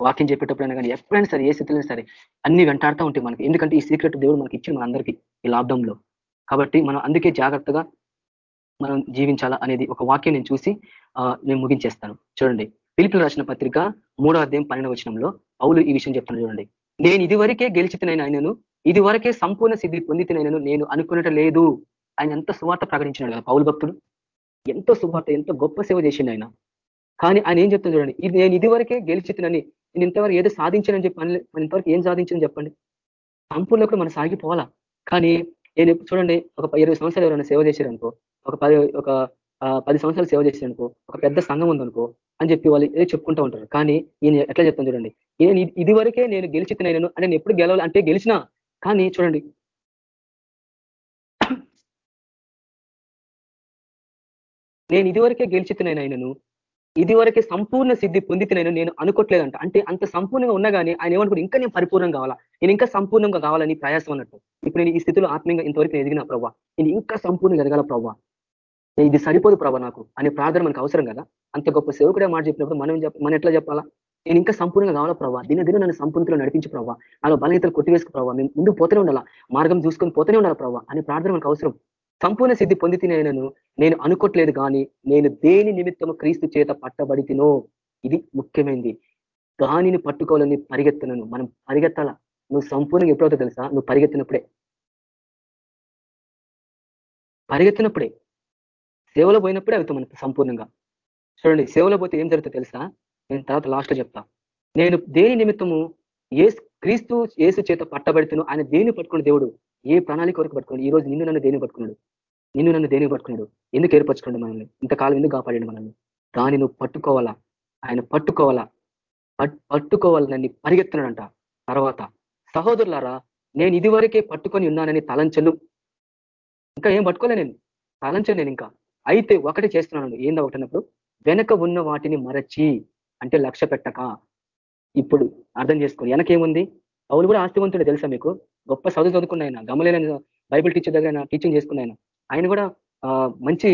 వాక్యం చెప్పేటప్పుడైనా కానీ ఎప్పుడైనా సరే ఏ స్థితిలో సరే అన్ని వెంటాడుతూ ఉంటాయి మనకి. ఎందుకంటే ఈ సీక్రెట్ దేవుడు మనకి ఇచ్చింది మనందరికీ ఈ లాక్డౌన్లో కాబట్టి మనం అందుకే జాగ్రత్తగా మనం జీవించాలా అనేది ఒక వాక్యం నేను చూసి నేను ముగించేస్తాను. చూడండి. పిలుపులు రాసిన పత్రిక మూడో అధ్యాయం పన్నెండు వచనంలో పౌలు ఈ విషయం చెప్తున్నాను చూడండి. నేను ఇదివరకే గెలిచితినైనా ఆయనను ఇది వరకే సంపూర్ణ సిద్ధి పొందితినైనను నేను అనుకున్నట లేదు. ఆయన ఎంత సువార్త ప్రకటించినాడు కదా పౌలు భక్తుడు? ఎంతో సువార్త ఎంతో గొప్ప సేవ చేసిండు ఆయన. కానీ ఆయన ఏం చెప్తుంది చూడండి. ఇది నేను ఇది వరకే గెలిచితినని నేను ఇంతవరకు ఏదో సాధించానని చెప్పి ఇంతవరకు ఏం సాధించని చెప్పండి. సంపూర్ణ మనం సాగిపోవాలా? కానీ నేను చూడండి ఒక ఇరవై సంవత్సరాలు ఎవరైనా సేవ చేశారనుకో ఒక పది ఒక పది సంవత్సరాలు సేవ చేశారనుకో ఒక పెద్ద సంఘం ఉందనుకో అని చెప్పి వాళ్ళు ఏదో చెప్పుకుంటూ ఉంటారు. కానీ నేను ఎట్లా చెప్తాను చూడండి నేను ఇది వరకే నేను గెలిచితినైనాను అంటే నేను ఎప్పుడు గెలవాలి అంటే గెలిచినా కానీ చూడండి. నేను ఇదివరకే గెలిచితినైనాను ఇది వరకే సంపూర్ణ సిద్ధి పొందితే నేను నేను అనుకోవట్లేదంట అంటే అంత సంపూర్ణంగా ఉన్నా కానీ ఆయన ఏమనుకుంటే ఇంకా నేను పరిపూర్ణం కావాలా? నేను ఇంకా సంపూర్ణంగా కావాలని ప్రయాసం? అన్నట్టు. ఇప్పుడు నేను ఈ స్థితిలో ఆత్మీయంగా ఇంతవరకు నేను ఎదిగిన ప్రభావ నేను ఇంకా సంపూర్ణంగా ఎదగాల ప్రభావ ఇది సరిపోదు ప్రభా నాకు అనే ప్రార్థన మనకు అవసరం కదా? అంత గొప్ప సేవకుడే మాట చెప్పినప్పుడు మనం మనం ఎట్లా చెప్పాలా? నేను ఇంకా సంపూర్ణంగా కావాలా ప్రభావ దిన దిన నన్ను సంపూర్ణతలో నడిపించి ప్రభావ నాలో బలహీతలు కొట్టివేసుకు ప్రభావ మేము ముందుకు పోతూనే ఉండాలా? మార్గం చూసుకొని పోతూనే ఉండాలి ప్రభావ అనే ప్రార్థన మనకు అవసరం. సంపూర్ణ సిద్ధి పొందితే నేను నేను అనుకోవట్లేదు కానీ నేను దేని నిమిత్తము క్రీస్తు చేత పట్టబడి ఇది ముఖ్యమైనది దానిని పట్టుకోవాలని పరిగెత్తనను. మనం పరిగెత్తాల. నువ్వు సంపూర్ణంగా ఎప్పుడవుతా తెలుసా? నువ్వు పరిగెత్తినప్పుడే. పరిగెత్తినప్పుడే. సేవలో పోయినప్పుడే అవుతాం మనకు సంపూర్ణంగా. చూడండి సేవలో పోతే ఏం జరుగుతుందో తెలుసా? నేను తర్వాత లాస్ట్లో చెప్తా. నేను దేని నిమిత్తము ఏ క్రీస్తు ఏసు చేత పట్టబడుతును ఆయన దేని పట్టుకున్న దేవుడు? ఏ ప్రణాళిక వరకు పట్టుకున్నాడు? ఈ రోజు నిన్ను నన్ను దేని పట్టుకున్నాడు? నిన్ను నన్ను దేని పట్టుకున్నాడు? ఎందుకు ఏర్పరచుకున్నాడు మనల్ని? ఇంతకాలం ఎందుకు కాపాడండి మనల్ని? దాన్ని నువ్వు పట్టుకోవాలా? ఆయన పట్టుకోవాలా? పట్టుకోవాలి నన్ను పరిగెత్తున్నాడంట. తర్వాత సహోదరులారా నేను ఇదివరకే పట్టుకొని ఉన్నానని తలంచను ఇంకా ఏం పట్టుకోలే నేను? తలంచను నేను ఇంకా. అయితే ఒకటి చేస్తున్నాను ఏందో ఒకటినప్పుడు వెనక ఉన్న వాటిని మరచి అంటే లక్ష్య పెట్టక. ఇప్పుడు అర్థం చేసుకోండి వెనకేముంది? పౌలు కూడా ఆస్తివంతుడే తెలుసా మీకు? గొప్ప చదువు చదువుకున్న ఆయన గమలేని బైబిల్ టీచర్ దగ్గర టీచింగ్ చేసుకున్న ఆయన. ఆయన కూడా మంచి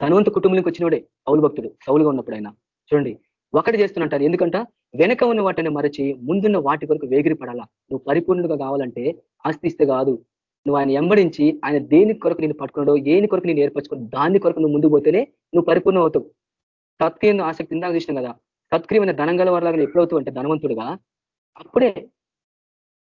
ధనవంత కుటుంబంలోకి వచ్చినోడే పౌలు భక్తుడు సౌలుగా ఉన్నప్పుడు ఆయన. చూడండి ఒకటి చేస్తున్నట్టారు ఎందుకంట? వెనక ఉన్న వాటిని మరచి ముందున్న వాటి కొరకు వేగిరి పడాలా నువ్వు పరిపూర్ణుడుగా కావాలంటే ఆస్తి ఇస్తే కాదు. నువ్వు ఆయన ఎంబడించి ఆయన దేని కొరకు నేను పట్టుకున్నాడో ఏని కొరకు నేను ఏర్పరచుకున్నాడు దాని కొరకు నువ్వు ముందు పోతేనే నువ్వు పరిపూర్ణం అవుతావు. తత్క్రియ ఆసక్తి ఇందాక చూసినాం కదా. తత్క్రియమైన ధనంగల వారిలాగా ఎప్పుడవుతావు అంటే ధనవంతుడుగా? అప్పుడే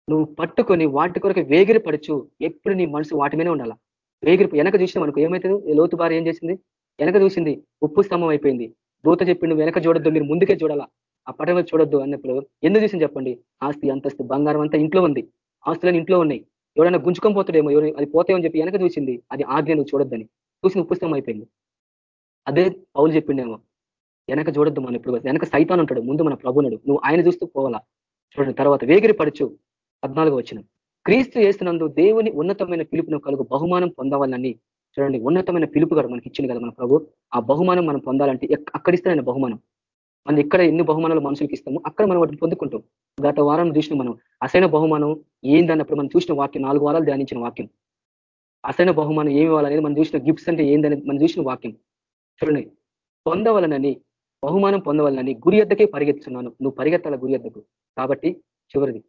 నువ్వు పట్టుకొని వాటి కొరకు వేగిరి పడచ్చు ఎప్పుడు నీ మనసు వాటి మీద ఉండాలా? వేగిరి వెనక చూసిన మనకు ఏమవుతుంది లోతు బారి ఏం చేసింది? వెనక చూసింది ఉప్పు స్తంభం అయిపోయింది. దూత చెప్పిండు నువ్వు వెనక చూడొద్దు మీరు ముందుకే చూడాలా? ఆ పటం చూడొద్దు అన్నప్పుడు ఎందుకు చూసింది చెప్పండి? ఆస్తి అంతస్తు బంగారం అంతా ఇంట్లో ఉంది. ఆస్తులన్నీ ఇంట్లో ఉన్నాయి. ఎవరైనా గుంజుకొని పోతాడేమో ఎవరు అది పోతాయని చెప్పి వెనక చూసింది. అది ఆజ్ఞ నువ్వు చూడొద్దని. చూసిన ఉప్పు స్తంభం అయిపోయింది. అదే పౌలు చెప్పిండేమో వెనక చూడొద్దు మనం ఇప్పుడు వెనక సైతాన్ ఉంటాడు ముందు మన ప్రభునుడు నువ్వు ఆయన చూస్తూ పోవాలా? చూడండి తర్వాత వేగిరి పడచ్చు పద్నాలుగు వచ్చిన క్రీస్తు చేస్తున్నందు దేవుని ఉన్నతమైన పిలుపును కలుగు బహుమానం పొందవాలని చూడండి ఉన్నతమైన పిలుపు కదా మనకి ఇచ్చింది కదా మన ప్రభు. ఆ బహుమానం మనం పొందాలంటే అక్కడ అక్కడిస్తే బహుమానం. మనం ఇక్కడ ఎన్ని బహుమానాలు మనుషులకి ఇస్తామో అక్కడ మనం వాటిని పొందుకుంటాం. గత వారం చూసిన మనం అసైన బహుమానం ఏందన్నప్పుడు మనం చూసిన వాక్యం నాలుగు వారాలు ధ్యానించిన వాక్యం. అసైన బహుమానం ఏమి ఇవ్వాలనేది మనం చూసిన గిఫ్ట్స్ అంటే ఏందనేది మనం చూసిన వాక్యం. చూడండి పొందవలనని బహుమానం పొందవలనని గురి ఎద్దకే పరిగెత్తున్నాను నువ్వు పరిగెత్తాల గురి ఎద్దకు? కాబట్టి చివరిది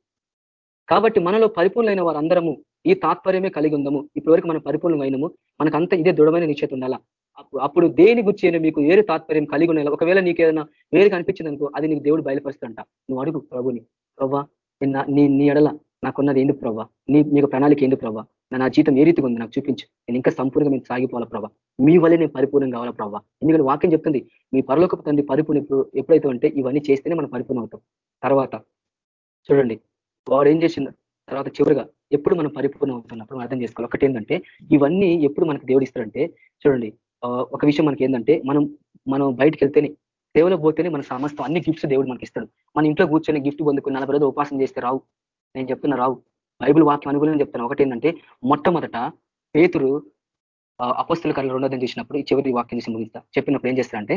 కాబట్టి మనలో పరిపూర్ణమైన వారందరము ఈ తాత్పర్యమే కలిగి ఉందము. ఇప్పటివరకు మనం పరిపూర్ణమైనము అయినము. మనకంతా ఇదే దృఢమైన నిశ్చేత ఉండాలా? అప్పుడు దేని గురించి మీకు వేరు తాత్పర్యం కలిగి ఉండాలి? ఒకవేళ నీకు ఏదైనా వేరు కనిపించింది అనుకో అది నీకు దేవుడు బయలుపరుస్తుంట నువ్వు అడుగు ప్రభుని ప్రవ్వా నీ నీ ఎడల నాకున్నది ఎందుకు ప్రవ్వా? నీ మీకు ప్రణాళిక ఎందుకు ప్రవ్వా? నా జీతం ఏ రీతిగా ఉంది నాకు చూపించు. నేను ఇంకా సంపూర్ణంగా మేము సాగిపోవాలా ప్రభా మీ వల్లే నేను పరిపూర్ణం కావాలా ప్రభా ఎందుకంటే వాక్యం చెప్తుంది మీ పరలోకపు తండ్రి పరిపూర్ణ ఎప్పుడైతే ఉంటే ఇవన్నీ చేస్తేనే మనం పరిపూర్ణం అవుతాం. తర్వాత చూడండి. వాడు ఏం చేసింది తర్వాత చివరిగా ఎప్పుడు మనం పరిపూర్ణం అవుతున్నప్పుడు అర్థం చేసుకోవాలి. ఒకటి ఏంటంటే ఇవన్నీ ఎప్పుడు మనకు దేవుడు ఇస్తారంటే చూడండి ఒక విషయం మనకి ఏంటంటే మనం మనం బయటకు వెళ్తేనే సేవలో పోతేనే మన సమస్తం అన్ని గిఫ్ట్స్ దేవుడు మనకి ఇస్తాడు. మన ఇంట్లో కూర్చొని గిఫ్ట్ పొందుకుని నలభై రోజులు ఉపాసన చేస్తే రావు. నేను చెప్తున్నా రావు. బైబుల్ వాక్యం అనుగుణంగా చెప్తాను ఒకటి ఏంటంటే మొట్టమొదట పేతురు అపస్తుల కళ రెండోదని చేసినప్పుడు చివరి వాక్యం చేసి ముగిస్తా. చెప్పినప్పుడు ఏం చేస్తారంటే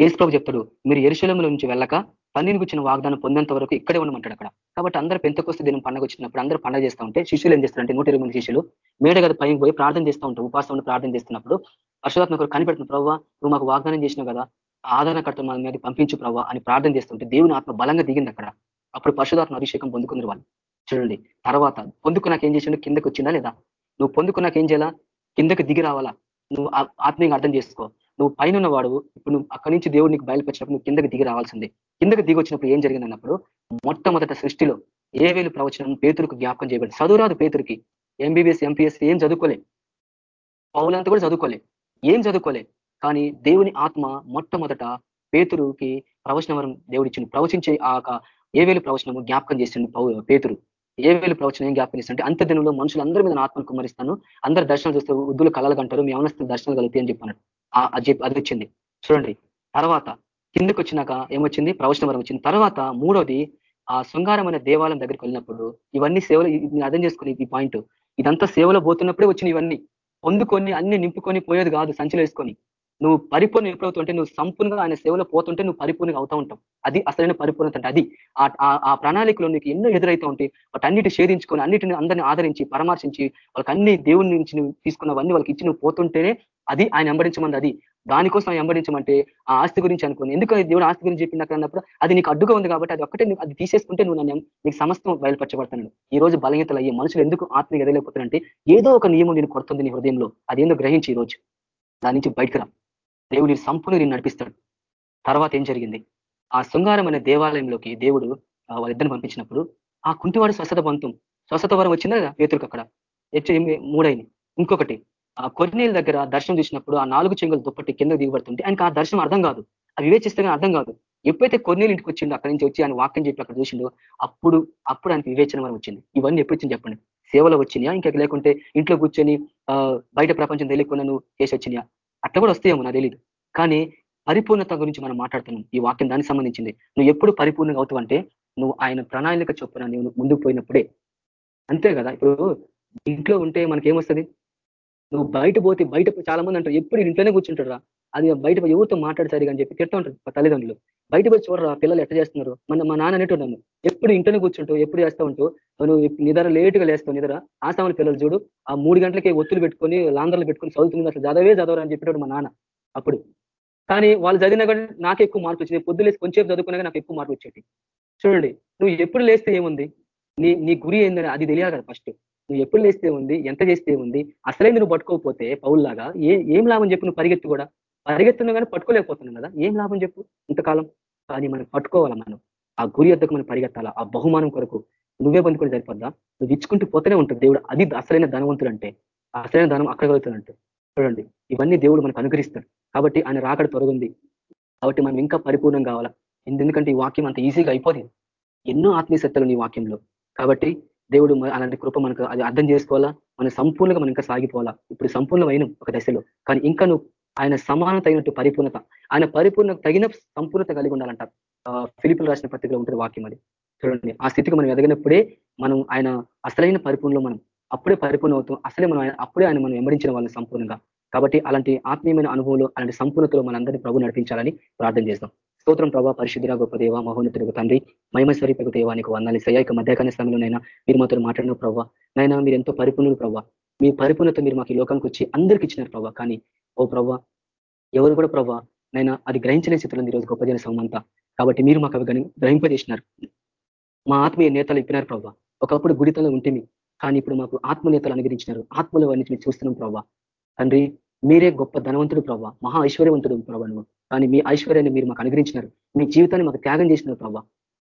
ఏసుప్రభు చెప్తాడు మీరు ఎరుశలంలో నుంచి వెళ్ళక పన్నీని కూర్చిన వాగ్దానం పొందేంత వరకు ఇక్కడే ఉండమంటాడు అక్కడ. కాబట్టి అందరూ పెంతకొస్తే దినం పండగ వచ్చినప్పుడు అందరూ పండగ చేస్తూ ఉంటే శిష్యులు ఏం చేస్తారంటే నూట ఇరవై మంది శిష్యులు మేడ గది పైకి పోయి ప్రార్థన చేస్తూ ఉంటారు ఉపాసం ప్రార్థన చేస్తున్నప్పుడు పరశురాత్మ కనిపెడుతున్న ప్రవ్వ నువ్వు మాకు వాగ్దానం చేసినావు కదా ఆదరణకర్త మన మీద పంపించు ప్రవ్వ అని ప్రార్థన చేస్తుంటే దేవుని ఆత్మ బలంగా దిగింది అక్కడ. అప్పుడు పరశురాత్మ అభిషేకం పొందుకున్నారు వాళ్ళు. చూడండి తర్వాత పొందుకున్నాక ఏం చేసిండు? కిందకు వచ్చిందా లేదా? నువ్వు పొందుకున్నాక ఏం చేయాలా? కిందకి దిగి రావాలా? నువ్వు ఆత్మీయంగా అర్థం చేసుకో. నువ్వు పైన వాడు ఇప్పుడు నువ్వు అక్కడి నుంచి దేవుడు నీకు బయలుపరిచినప్పుడు నువ్వు కిందకి దిగి రావాల్సిందే. కిందకి దిగి వచ్చినప్పుడు ఏం జరిగింది అన్నప్పుడు మొట్టమొదట సృష్టిలో ఏ వేలు ప్రవచనం పేతురుకు జ్ఞాపకం చేయబడి చదువురాదు పేతురికి. ఎంబీబీఎస్ ఎంపీఎస్ ఏం చదువుకోలే. పౌలంతా కూడా చదువుకోలే. ఏం చదువుకోలే. కానీ దేవుని ఆత్మ మొట్టమొదట పేతురుకి ప్రవచనవరం దేవుడిచ్చిండు ప్రవచించే ఆ ఏ వేలు ప్రవచనము జ్ఞాపకం చేసిండు పేతురు. ఏ వేలు ప్రవచనం ఏం జ్ఞాపకం చేస్తుంటే అంత దినంలో మనుషులందరి మీద ఆత్మను కుమరిస్తాను అందరు దర్శనాలు చూస్తే ఉద్దులు కళలు కంటారు మీ అవనస్తులు దర్శనాలు కలుగుతాయి అని చెప్పన్నాడు అది వచ్చింది. చూడండి తర్వాత కిందకు వచ్చినాక ఏమొచ్చింది? ప్రవచన వరం వచ్చింది. తర్వాత మూడోది ఆ శృంగారం అనే దేవాలయం దగ్గరికి వెళ్ళినప్పుడు ఇవన్నీ సేవలు అర్థం చేసుకుని ఈ పాయింట్. ఇదంతా సేవలో పోతున్నప్పుడే వచ్చిన ఇవన్నీ. పొందుకొని అన్ని నింపుకొని పోయేది కాదు సంచులు వేసుకొని. నువ్వు పరిపూర్ణ ఎప్పుడవుతుంటే నువ్వు సంపూర్ణంగా ఆయన సేవలో పోతుంటే నువ్వు పరిపూర్ణంగా అవుతా ఉంటావు. అది అసలైన పరిపూర్ణత అంటే అది. ఆ ప్రణాళికలో నీకు ఎన్నో ఎదురైతే ఉంటాయి వాటన్నిటి షేధించుకొని అన్నిటిని అందరిని ఆదరించి పరామర్శించి వాళ్ళకి అన్ని దేవుని నుంచి నువ్వు తీసుకున్నవన్నీ వాళ్ళకి ఇచ్చి నువ్వు పోతుంటేనే అది ఆయన వెంబడించమంది అది. దానికోసం వెంబడించమంటే ఆ ఆస్తి గురించి అనుకోని. ఎందుకు దేవుడు ఆస్తి గురించి చెప్పింది అక్కడ అన్నప్పుడు అది నీకు అడ్డుగా ఉంది కాబట్టి అది ఒక్కటే అది తీసేసుకుంటే నువ్వు నన్ను నీకు సమస్తం బయలుపరచబడతాను ఈ రోజు బలహీతలు అయ్యే మనుషులు ఎందుకు ఆత్మీయ ఎదలేకపోతారంటే ఏదో ఒక నియమం నేను కొడుతుంది నీ హృదయంలో. అదేందో గ్రహించి ఈ రోజు. దాని నుంచి బయటకు రా. దేవుడు సంపూర్ణ నేను నడిపిస్తాడు. తర్వాత ఏం జరిగింది? ఆ శృంగారం అనే దేవాలయంలోకి దేవుడు వాళ్ళిద్దరిని పంపించినప్పుడు ఆ కుంటివాడు స్వస్థత పంతం స్వస్థత వరం వచ్చిందా కదా పేతులకు అక్కడ. మూడైంది. ఇంకొకటి ఆ కొన్నేళ్ళ దగ్గర దర్శనం చూసినప్పుడు ఆ నాలుగు చెంగులు దుప్పటి కింద దిగబడుతుంటే ఆయనకు ఆ దర్శనం అర్థం కాదు. అవి వివేచిస్తే అర్థం కాదు. ఎప్పుడైతే కొన్నేళ్ళు ఇంటికి వచ్చిందో అక్కడి నుంచి వచ్చి ఆయన వాక్యం చెప్పి అక్కడ చూసిండో అప్పుడు అప్పుడు ఆయనకి వివేచన వరం వచ్చింది. ఇవన్నీ ఎప్పుడు వచ్చింది చెప్పండి. సేవలో వచ్చినాయా? ఇంకా లేకుంటే ఇంట్లో కూర్చొని బయట ప్రపంచం తెలియకుండా నువ్వు చేసి వచ్చినాయా? అట్లా కూడా వస్తాయేమో నాకు తెలియదు కానీ పరిపూర్ణత గురించి మనం మాట్లాడుతున్నాం. ఈ వాక్యం దానికి సంబంధించింది. నువ్వు ఎప్పుడు పరిపూర్ణంగా అవుతావంటే నువ్వు ఆయన ప్రణాళిక చొప్పున నువ్వు ముందుకు పోయినప్పుడే. అంతే కదా? ఇప్పుడు ఇంట్లో ఉంటే మనకేమొస్తుంది నువ్వు బయట పోతే బయట చాలా మంది అంటారు ఎప్పుడు ఇంట్లోనే కూర్చుంటారా అది బయట ఎవరితో మాట్లాడతారు అని చెప్పి తిట్టా ఉంటారు తల్లిదండ్రులు. బయట పోయి చూడరా పిల్లలు ఎట్లా చేస్తున్నారు? మన మా నాన్న అనేటున్నాను ఎప్పుడు ఇంట్లోనే కూర్చుంటావు ఎప్పుడు చేస్తా ఉంటావు నువ్వు నిద్ర లేటుగా లేస్తావు నిద్ర. ఆ సమయంలో పిల్లలు చూడు. ఆ మూడు గంటలకే ఒత్తులు పెట్టుకొని లాందర్లు పెట్టుకొని చదువుతుంది అసలు చదవే చదవరా అని చెప్పేటాడు మా నాన్న అప్పుడు. కానీ వాళ్ళు చదివినా కానీ నాకు ఎక్కువ మార్పు వచ్చింది పొద్దులేసి కొంచెం చదువుకున్నా నాకు ఎక్కువ మార్పు వచ్చేది చూడండి నువ్వు ఎప్పుడు లేస్తే ఏముంది? నీ నీ గురి ఏందని అది తెలియాలి కదా ఫస్ట్. నువ్వు ఎప్పుడు లేస్తే ఉంది ఎంత చేస్తే ఉంది అసలే నువ్వు పట్టుకోకపోతే పౌల్లాగా ఏ ఏం లాభం చెప్పు నువ్వు పరిగెత్తు కూడా? పరిగెత్తున్నా కానీ పట్టుకోలేకపోతున్నాం కదా. ఏం లాభం చెప్పు? ఇంతకాలం కానీ మనం పట్టుకోవాలా మనం? ఆ గురి వద్దకు మనం పరిగెత్తాలా? ఆ బహుమానం కొరకు నువ్వే పొందుకొని సరిపోద్దా? నువ్వు ఇచ్చుకుంటూ పోతూనే ఉంటుంది. దేవుడు అది అసలైన ధనవంతుడు అంటే అసలైన ధనం అక్కడ కలుగుతుందంటే. చూడండి ఇవన్నీ దేవుడు మనకు అనుగ్రహిస్తాడు. కాబట్టి ఆయన రాకడ తొలగింది. కాబట్టి మనం ఇంకా పరిపూర్ణం కావాలా? ఎందుకంటే ఈ వాక్యం అంత ఈజీగా అయిపోతుంది. ఎన్నో ఆత్మీయ సత్యాలు ఈ వాక్యంలో. కాబట్టి దేవుడు అలాంటి కృప మనకు అది అర్థం చేసుకోవాలా? మనం సంపూర్ణంగా మనం ఇంకా సాగిపోవాలా? ఇప్పుడు సంపూర్ణమైన ఒక దశలో. కానీ ఇంకా నువ్వు ఆయన సమానత అయినట్టు పరిపూర్ణత. ఆయన పరిపూర్ణ తగిన సంపూర్ణత కలిగి ఉండాలంట. ఫిలిపులు రాసిన పత్రికలో ఉంటుంది వాక్యం అది. చూడండి. ఆ స్థితికి మనం ఎదగినప్పుడే మనం ఆయన అసలైన పరిపూర్ణలో మనం. అప్పుడే పరిపూర్ణ అవుతాం. అసలే మనం అప్పుడే ఆయన మనం వెంబడించిన వాళ్ళని సంపూర్ణంగా. కాబట్టి అలాంటి ఆత్మీయమైన అనుభవంలో అలాంటి సంపూర్ణతలో మనందరినీ ప్రభు నడిపించాలని ప్రార్థన చేస్తాం. స్తోత్రం ప్రభా పరిశుద్ధిరా గొప్ప దేవ మహోన్నతుడికి తండ్రి మహిమస్వరూపకు దేవానికి వందాలి. సయాక మధ్యాహ్న సమయంలోనైనా మీరు మాతో మాట్లాడిన ప్రభావ నైనా మీరు ఎంతో పరిపూర్ణులు ప్రభావ మీ పరిపూర్ణత మీరు మాకు లోకానికి వచ్చి అందరికి ఇచ్చినారు ప్రభావ కానీ ఓ ప్రభా ఎవరు కూడా ప్రభా నైనా అది గ్రహించలే స్థితిలో ఈరోజు గొప్ప జన సమంతా కాబట్టి మీరు మాకు అవి గ్రహింపజేసినారు. మా ఆత్మీయ నేతలు ఇప్పినారు ప్రభా ఒకప్పుడు గుడితలో ఉంటేమి కానీ ఇప్పుడు మాకు ఆత్మనేతలు అనుగ్రహించినారు. ఆత్మలు అన్ని మీరు చూస్తున్నాం ప్రభా తండ్రి మీరే గొప్ప ధనవంతుడు ప్రభా మహా ఐశ్వర్యవంతుడు ప్రభా నువ్వు. కానీ మీ ఐశ్వర్యాన్ని మీరు మాకు అనుగ్రహించినారు. మీ జీవితాన్ని మాకు త్యాగం చేసినారు ప్రభా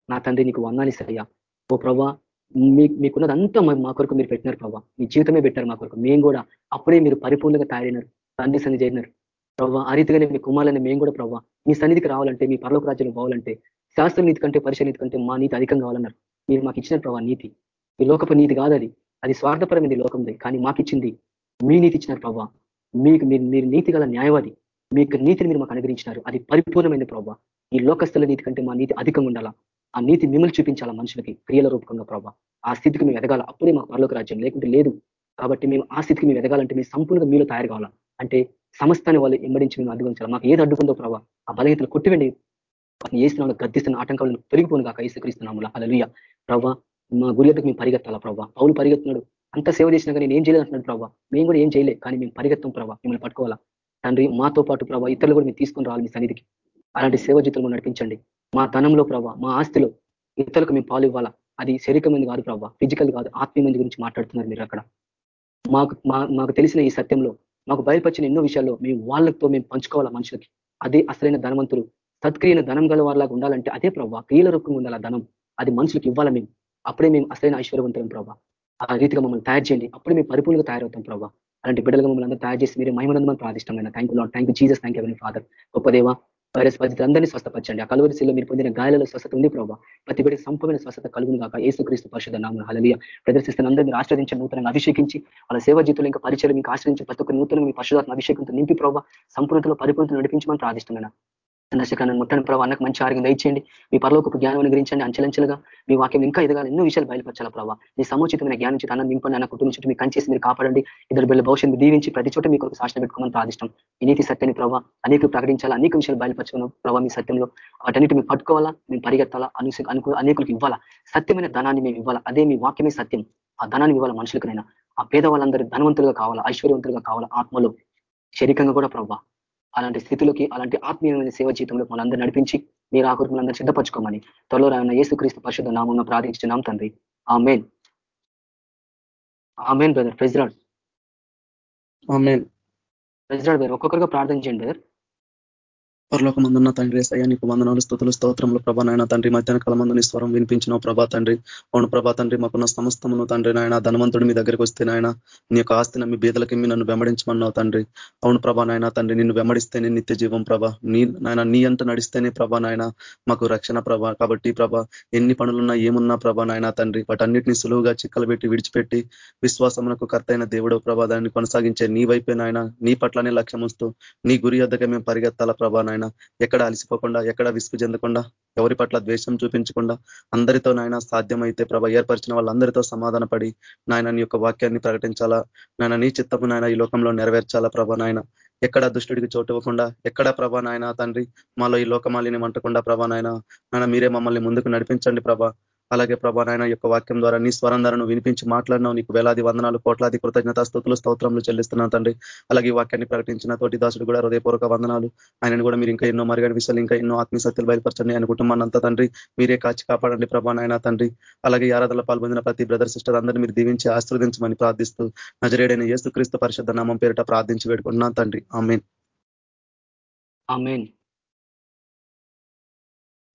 నా తండ్రి నీకు వందాలిసయ్యా ఓ ప్రభా మీ మీకున్నదంతా మా కొరకు మీరు పెట్టినారు ప్రభావ మీ జీవితమే పెట్టారు మా కొరకు. మేము కూడా అప్పుడే మీరు పరిపూర్ణంగా తయారైనారు. తండ్రి సన్నిధి చేరినారు ప్రభావ ఆ రీతిగానే మీ కుమారులని మేము కూడా ప్రభావ మీ సన్నిధికి రావాలంటే మీ పర్లోక రాజ్యంలో పోవాలంటే శాస్త్ర నీతి కంటే పరిశ నీతి కంటే మా నీతి అధికంగా కావాలన్నారు. మీరు మాకు ఇచ్చిన ప్రభావ నీతి. ఈ లోకపు నీతి కాదు అది. అది స్వార్థపరమైంది లోకంది. కానీ మాకు ఇచ్చింది మీ నీతి ఇచ్చినారు ప్రభావ మీకు మీరు మీరు నీతి గల న్యాయవాది మీకు నీతిని మీరు మాకు అనుగ్రహించినారు. అది పరిపూర్ణమైన ప్రభావ ఈ లోకస్థల నీతి కంటే మా నీతి అధికంగా ఉండాలా? ఆ నీతి మిమ్మల్ని చూపించాలా మనుషులకి? క్రియల రూపకంగా ప్రభావ ఆ స్థితికి మేము ఎదగాల? అప్పుడే మాకు పరలోక రాజ్యం లేకుంటే లేదు. కాబట్టి మేము ఆ స్థితికి మేము ఎదగాలంటే మేము సంపూర్ణంగా మీలో తయారు కావాలా? అంటే సమస్తాన్ని వాళ్ళు ఎంబడించి మేము అడ్డుకుంటారు మాకు ఏది అడ్డుకుందో ప్రభావ ఆ బలహీతలు కొట్టివండి ఏ స్థానంలో గద్దిస్తున్న ఆటంకాలను తొలగిపోను కాక ఈసుక్రీస్తున్నాములా అలలుయ ప్రభావ మా గురి మేము పరిగెత్తాలా ప్రభావ పౌలు పరిగెత్తున్నాడు. అంత సేవ చేసినా కానీ నేను చేయలేదు అంటున్నాడు ప్రభావ మేము కూడా ఏం చేయలే కానీ మేము పరిగెత్తం ప్రభావ మిమ్మల్ని పట్టుకోవాలా? తండ్రి మాతో పాటు ప్రభావ ఇతరులు కూడా మేము తీసుకొని రావాలి మీ సన్నిధికి. అలాంటి సేవ జీతులు నడిపించండి. మా ధనంలో ప్రభావ మా ఆస్తిలో ఇతరులకు మేము పాలు ఇవ్వాలా? అది శరీరమైంది కాదు ప్రభావ ఫిజికల్ కాదు ఆత్మీయమంది గురించి మాట్లాడుతున్నారు మీరు అక్కడ. మాకు మాకు తెలిసిన ఈ సత్యంలో మాకు బయలుపరిచిన ఎన్నో విషయాల్లో మేము వాళ్ళతో మేము పంచుకోవాలా మనుషులకి? అదే అసలైన ధనవంతులు సత్క్రియన ధనం గల వారిలాగా ఉండాలంటే అదే ప్రభావ క్రియల రూపంగా ఉండాలి ధనం? అది మనుషులకు ఇవ్వాలా మేము? అప్పుడే మేము అసలైన ఐశ్వర్యవంతులం ప్రభావ ఆ రీతిగా మమ్మల్ని తయారు చేయండి. అప్పుడే మేము పరిపూర్ణంగా తయారవుతాం ప్రభావ అలాంటి బిడ్డలుగా మమ్మల్ని అందరూ తయారు చేసి మీరు మహిమనందమని ప్రార్థిష్టమైన thank you thank you Jesus thank you father గొప్పదేవ virus బాధితులు అందరినీ స్వస్థపరచండి. ఆ కలువరిశీలో మీరు పొందిన గాయాలలో స్వస్థత ఉంది ప్రభావ ప్రతి బిడ్డ సంపూర్ణ స్వస్థత కలుగును కాక ఏసుక్రీస్తు పరిషత్ నామను హలలియ ప్రదర్శిస్తున్న అందరినీ ఆశ్రదించి నూతనంగా అభిషేకించి వాళ్ళ సేవ జీతులు ఇంకా పరిచయం ఇంకా ఆశ్రయించి ప్రతి ఒక్క నూతన మీ పరిశుధాత్మ అభిషేకంతో నింపి ప్రభావ సంపూర్ణతలో పరిపూర్ణత నడిపించమని ప్రార్థిస్తున్నాను. నశకాన్ని ముట్టని ప్రభావ అన్నకు మంచి ఆరోగ్యం దయచేయండి. మీ పరలోకపు జ్ఞానం అనుగ్రహించండి అంచలంచలుగా మీ వాక్యం ఇంకా ఎదగాలి ఎన్నో విషయాలు బయలుపరచాల ప్రభావ మీ సముచితమైన జ్ఞానం చేత అన్న నింపండి అన్న కుటుంబం చుట్టూ మీకు కంచేసి మీరు కాపాడండి. ఇద్దరు బిల్లు భవిష్యత్తు దీవించి ప్రతి చోట మీకు శాసన పెట్టుకోమని ప్రాదిష్టం ఈ నీతి సత్యాన్ని ప్రభావ అనేక ప్రకటించాలా అనేక విషయాలు బయలుపరచుకున్న ప్రభావ మీ సత్యంలో. వాటన్నిటి మేము పట్టుకోవాలా మేము పరిగెత్తాలా అను అనేకులకు ఇవ్వాలా. సత్యమైన ధనాన్ని మేము ఇవ్వాలా. అదే మీ వాక్యమే సత్యం. ఆ ధనాన్ని ఇవ్వాలా మనుషులకైనా ఆ పేద వాళ్ళందరూ ధనవంతులుగా కావాలా ఐశ్వర్యవంతులుగా కావాలా ఆత్మలో. శరీరంగా కూడా ప్రభావ అలాంటి స్థితిలోకి అలాంటి ఆత్మీయమైన సేవ జీవితంలో మనందరూ నడిపించి మీరు ఆ కొరకు మనందరూ సిద్ధపరచుకోమని త్వరలో రాయన యేసుక్రీస్తు పరిశుద్ధ నామం ప్రార్థించున్నాం తండ్రి. ఆ మెయిన్ ఆ మెయిన్ బ్రదర్ ప్రెజ్రాడ్ బ్రదర్ ఒక్కొక్కరుగా ప్రార్థన చేయండి బ్రదర్. పరలోక మందున్న తండ్రి సయ్యా నీకు వందనాలు స్థుతులు స్తోత్రంలో ప్రభా నాయన తండ్రి మధ్యాహ్న కాలమందు స్వరం వినిపించిన ప్రభా తండ్రి అవును ప్రభా తండ్రి మాకున్న సమస్తమును తండ్రి నాయన ధనవంతుడు మీ దగ్గరికి వస్తే నాయన నీ యొక్క ఆస్తిని మీ బీదలకి మీ నన్ను వెంబడించమన్నావు తండ్రి. అవును ప్రభా నాయన తండ్రి నిన్ను వెంబడిస్తేనే నిత్య జీవం ప్రభా. నీ నాయన నీ అంత నడిస్తేనే ప్రభా నాయన మాకు రక్షణ ప్రభా. కాబట్టి ప్రభా ఎన్ని పనులున్నా ఏమున్నా ప్రభా నాయన తండ్రి వాటన్నిటిని సులువుగా చిక్కలు పెట్టి విడిచిపెట్టి విశ్వాసమునకు కర్తైన దేవుడు ప్రభా. దాన్ని కొనసాగించే నీ వైపే నాయన నీ పట్లనే లక్ష్యం వస్తూ నీ గురి వద్దకే మేము పరిగెత్తాల ప్రభా నాయన. ఎక్కడ అలసిపోకుండా ఎక్కడ విసుగు చెందకుండా ఎవరి పట్ల ద్వేషం చూపించకుండా అందరితో నాయన సాధ్యమైతే ప్రభ ఏర్పరిచిన వాళ్ళందరితో సమాధాన పడి నాయన నీ యొక్క వాక్యాన్ని ప్రకటించాలా? నాయన నీ చిత్తము నాయన ఈ లోకంలో నెరవేర్చాలా ప్రభ నాయన? ఎక్కడ దుష్టుడికి చోటు ఇవ్వకుండా ఎక్కడ ప్రభా నాయన తండ్రి మాలో ఈ లోకమాలిని వంటకుండా ప్రభా నాయన? నాయన మీరే మమ్మల్ని ముందుకు నడిపించండి ప్రభా. అలాగే ప్రభా నాయన యొక్క వాక్యం ద్వారా నీ స్వరం ధరను వినిపించి మాట్లాడినావు. నీకు వేలాది వందనాలు కోట్లాది కృతజ్ఞత స్థుతులు స్తోత్రంలో చెల్లిస్తున్నాను తండ్రి. అలాగే ఈ వాక్యాన్ని ప్రకటించిన తోటి దాసుడు కూడా హృదయపూర్వక వందనాలు. ఆయనను కూడా మీరు ఇంకా ఎన్నో మరుగని విషయాలు ఇంకా ఎన్నో ఆత్మీయసత్యాలు బయలుపరచండి ఆయన కుటుంబాన్ని అంతా తండ్రి. మీరే కాచి కాపాడండి ప్రభా నాయన తండ్రి. అలాగే ఆరాధనలో పాల్పొందిన ప్రతి బ్రదర్ సిస్టర్ అందరినీ మీరు దీవించి ఆశీర్వదించమని ప్రార్థిస్తూ నజరేడైన యేసు క్రీస్తు పరిషత్ నామం పేరిట ప్రార్థించి పెట్టుకున్నాను తండ్రి. ఆమెన్. ఆమెన్.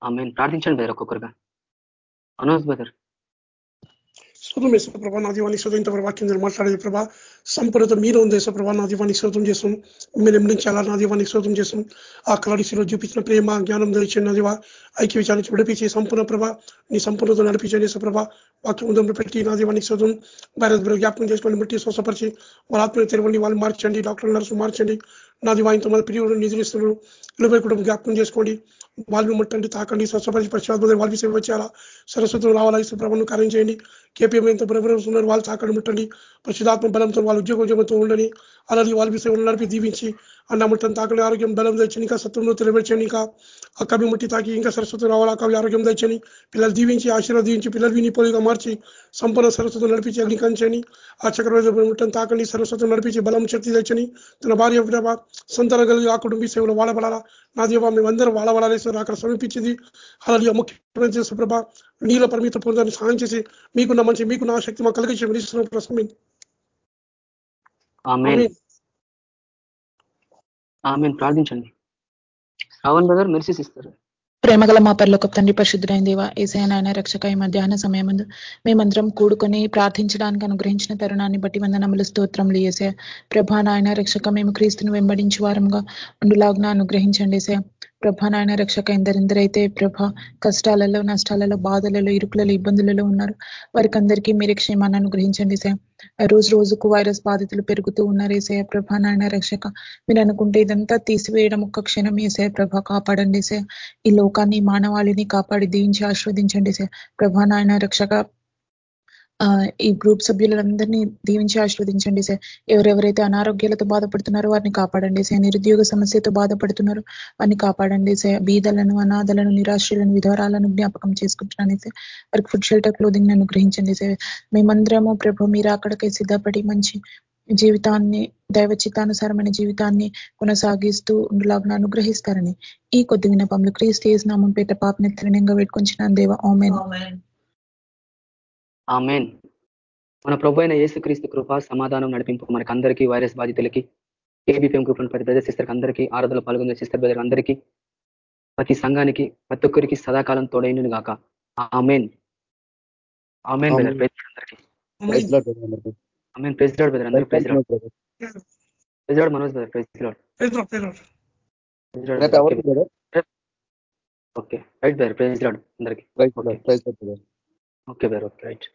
ఆమెన్. ప్రార్థించండి వేరొక్కొక్కరుగా అనౌన్స్ బ్రదర్ శోతం వేసే ప్రభా నా దీవానికి శోధం ఇంతవరకు వాక్యం నేను మాట్లాడేది ప్రభా సంపూర్ణత మీరు ఉంది ప్రభా నా దీవానికి శోధం చేస్తాం మీరు అలా నా దీవానికి శోధం చేస్తాం ఆ కలడిసిలో చూపించిన ప్రేమ జ్ఞానం ధరించిన నా దివా ఐక్య విచారించి విడిపించి సంపూర్ణ ప్రభ నీ సంపూర్ణత నడిపించండి ప్రభ వాక్యం ఉందంలో పెట్టి నా దీవానికి శోధం భారత్ జ్ఞాపకం చేసుకొని బట్టి స్వసపరిచి వాళ్ళ ఆత్మీయ తెరవండి వాళ్ళు మార్చండి డాక్టర్ నర్సు మార్చండి నా దివా ఇంతమంది ప్రియుడు నిధులిస్తున్నారు ఇరవై కుటుంబం జ్ఞాపకం చేసుకోండి వాళ్ళని ముట్టండి తాకండి స్వచ్ఛపరిచి పరిశుభ్రత వాళ్ళకి సేవ చేయాలా? సరస్వతం రావాలా ఇసు కార్యం చేయండి. కేపీఎం ఎంత ఉన్నారు వాళ్ళు తాకండి ముట్టండి. పరిశుధాత్మ బలంతో వాళ్ళ ఉద్యోగ ఉద్యమంతో ఉండని అలాగే వాళ్ళకి సేవలు నడిపి దీవించి అన్న ముట్టని తాకండి ఆరోగ్యం బలం తెచ్చని ఇంకా సత్వంలో తెలియవచ్చని ఇంకా ఆ కవి ముట్టి తాకి ఇంకా సరస్వతి రావాలా కవి ఆరోగ్యం తెచ్చని పిల్లలు దీవించి ఆశీర్వదించి పిల్లలు విని పోలిగా మార్చి సంపన్న సరస్వతం నడిపించి అగ్ని కంచని ఆ చక్రవర్తి ముట్టని తాకండి సరస్వతం నడిపించి బలం శక్తి తెచ్చని తన భార్య సంతానం కలిగి ఆ కుటుంబీ సేవలు వాడబడాలా. నా దేవా మేమందరం వాడబడాలి సార్ అక్కడ సమీపించింది. అలాగే ముఖ్యమైన చేసే ప్రభ నీళ్ళ పరిమిత పొందాన్ని సహాయం చేసి మీకున్న మంచి మీకున్న శక్తి మాకు కలిగించి విధిస్తున్న ఆమె ప్రార్థించండి. రావణ్ బ్రదర్ మెరిసిస్ ఇస్తారు ప్రేమగల మా పర్లోక తండ్రి పరిశుద్ధుడైన దేవ ఏసైనా రక్షక ఈ మధ్యాహ్న సమయం మేమందరం కూడుకొని ప్రార్థించడానికి అనుగ్రహించిన తరుణాన్ని బట్టి వందనములు స్తోత్రములు వేసే ప్రభా నాయన రక్షక మేము క్రీస్తుని వెంబడించి వారంగా ఉండులాగ్న అనుగ్రహించండి సే ప్రభా నాయన రక్షక ఎందరెందరైతే ప్రభ కష్టాలలో నష్టాలలో బాధలలో ఇరుకులలో ఇబ్బందులలో ఉన్నారు. వారికి అందరికీ మీరే క్షేమాన్ని అనుగ్రహించండి సే రోజు రోజుకు వైరస్ బాధితులు పెరుగుతూ ఉన్నారు ఏసయ ప్రభా నాయన రక్షక. మీరు అనుకుంటే ఇదంతా తీసివేయడం ఒక్క క్షణం ఏసయ ప్రభ కాపాడండి సే ఈ లోకాన్ని మానవాళిని కాపాడి దీవించి ఆస్వాదించండి సే ప్రభా నాయన రక్షక ఈ గ్రూప్ సభ్యులందరినీ దీవించి ఆశీర్వదించండి సార్. ఎవరెవరైతే అనారోగ్యాలతో బాధపడుతున్నారో వారిని కాపాడండి సార్. నిరుద్యోగ సమస్యతో బాధపడుతున్నారో వారిని కాపాడండి సార్. బీదలను అనాథలను నిరాశలను విధవరాలను జ్ఞాపకం చేసుకుంటున్నాను సార్. వారికి ఫుడ్ షెల్టర్ క్లోదింగ్ అనుగ్రహించండి సార్. మేమందరము ప్రభు మీరు అక్కడికి సిద్ధపడి మంచి జీవితాన్ని దైవ చిత్తానుసారమైన జీవితాన్ని కొనసాగిస్తూ ఉండలాగా అనుగ్రహిస్తారని ఈ కొద్ది వినపంలో క్రీస్తు నామం పేట పాపని త్రిణంగా పెట్టుకొంచిన దేవ. ఓమెన్ ఆమెన్. మన ప్రభు అయిన యేసుక్రీస్తు కృప సమాధానం నడిపింపు మనకి అందరికీ వైరస్ బాధితులకి ఏబిపిఎం గ్రూప్ ప్రతి బ్రదర్ సిస్టర్ అందరికీ ఆరాధనలో పాల్గొన్న సిస్టర్ బ్రదర్ అందరికీ ప్రతి సంఘానికి ప్రతి ఒక్కరికి సదాకాలం తోడైనను గాక. ఆమెన్. ఆమెన్ బ్రదర్. అందరికీ. ఆమెన్. ప్రెస్ లాడ్ బ్రదర్ అందరికీ. Praise Lord praise Lord Manoj brother. Lord okay. Right brother. Praise Lord అందరికీ. Okay brother. ఓకే. రైట్.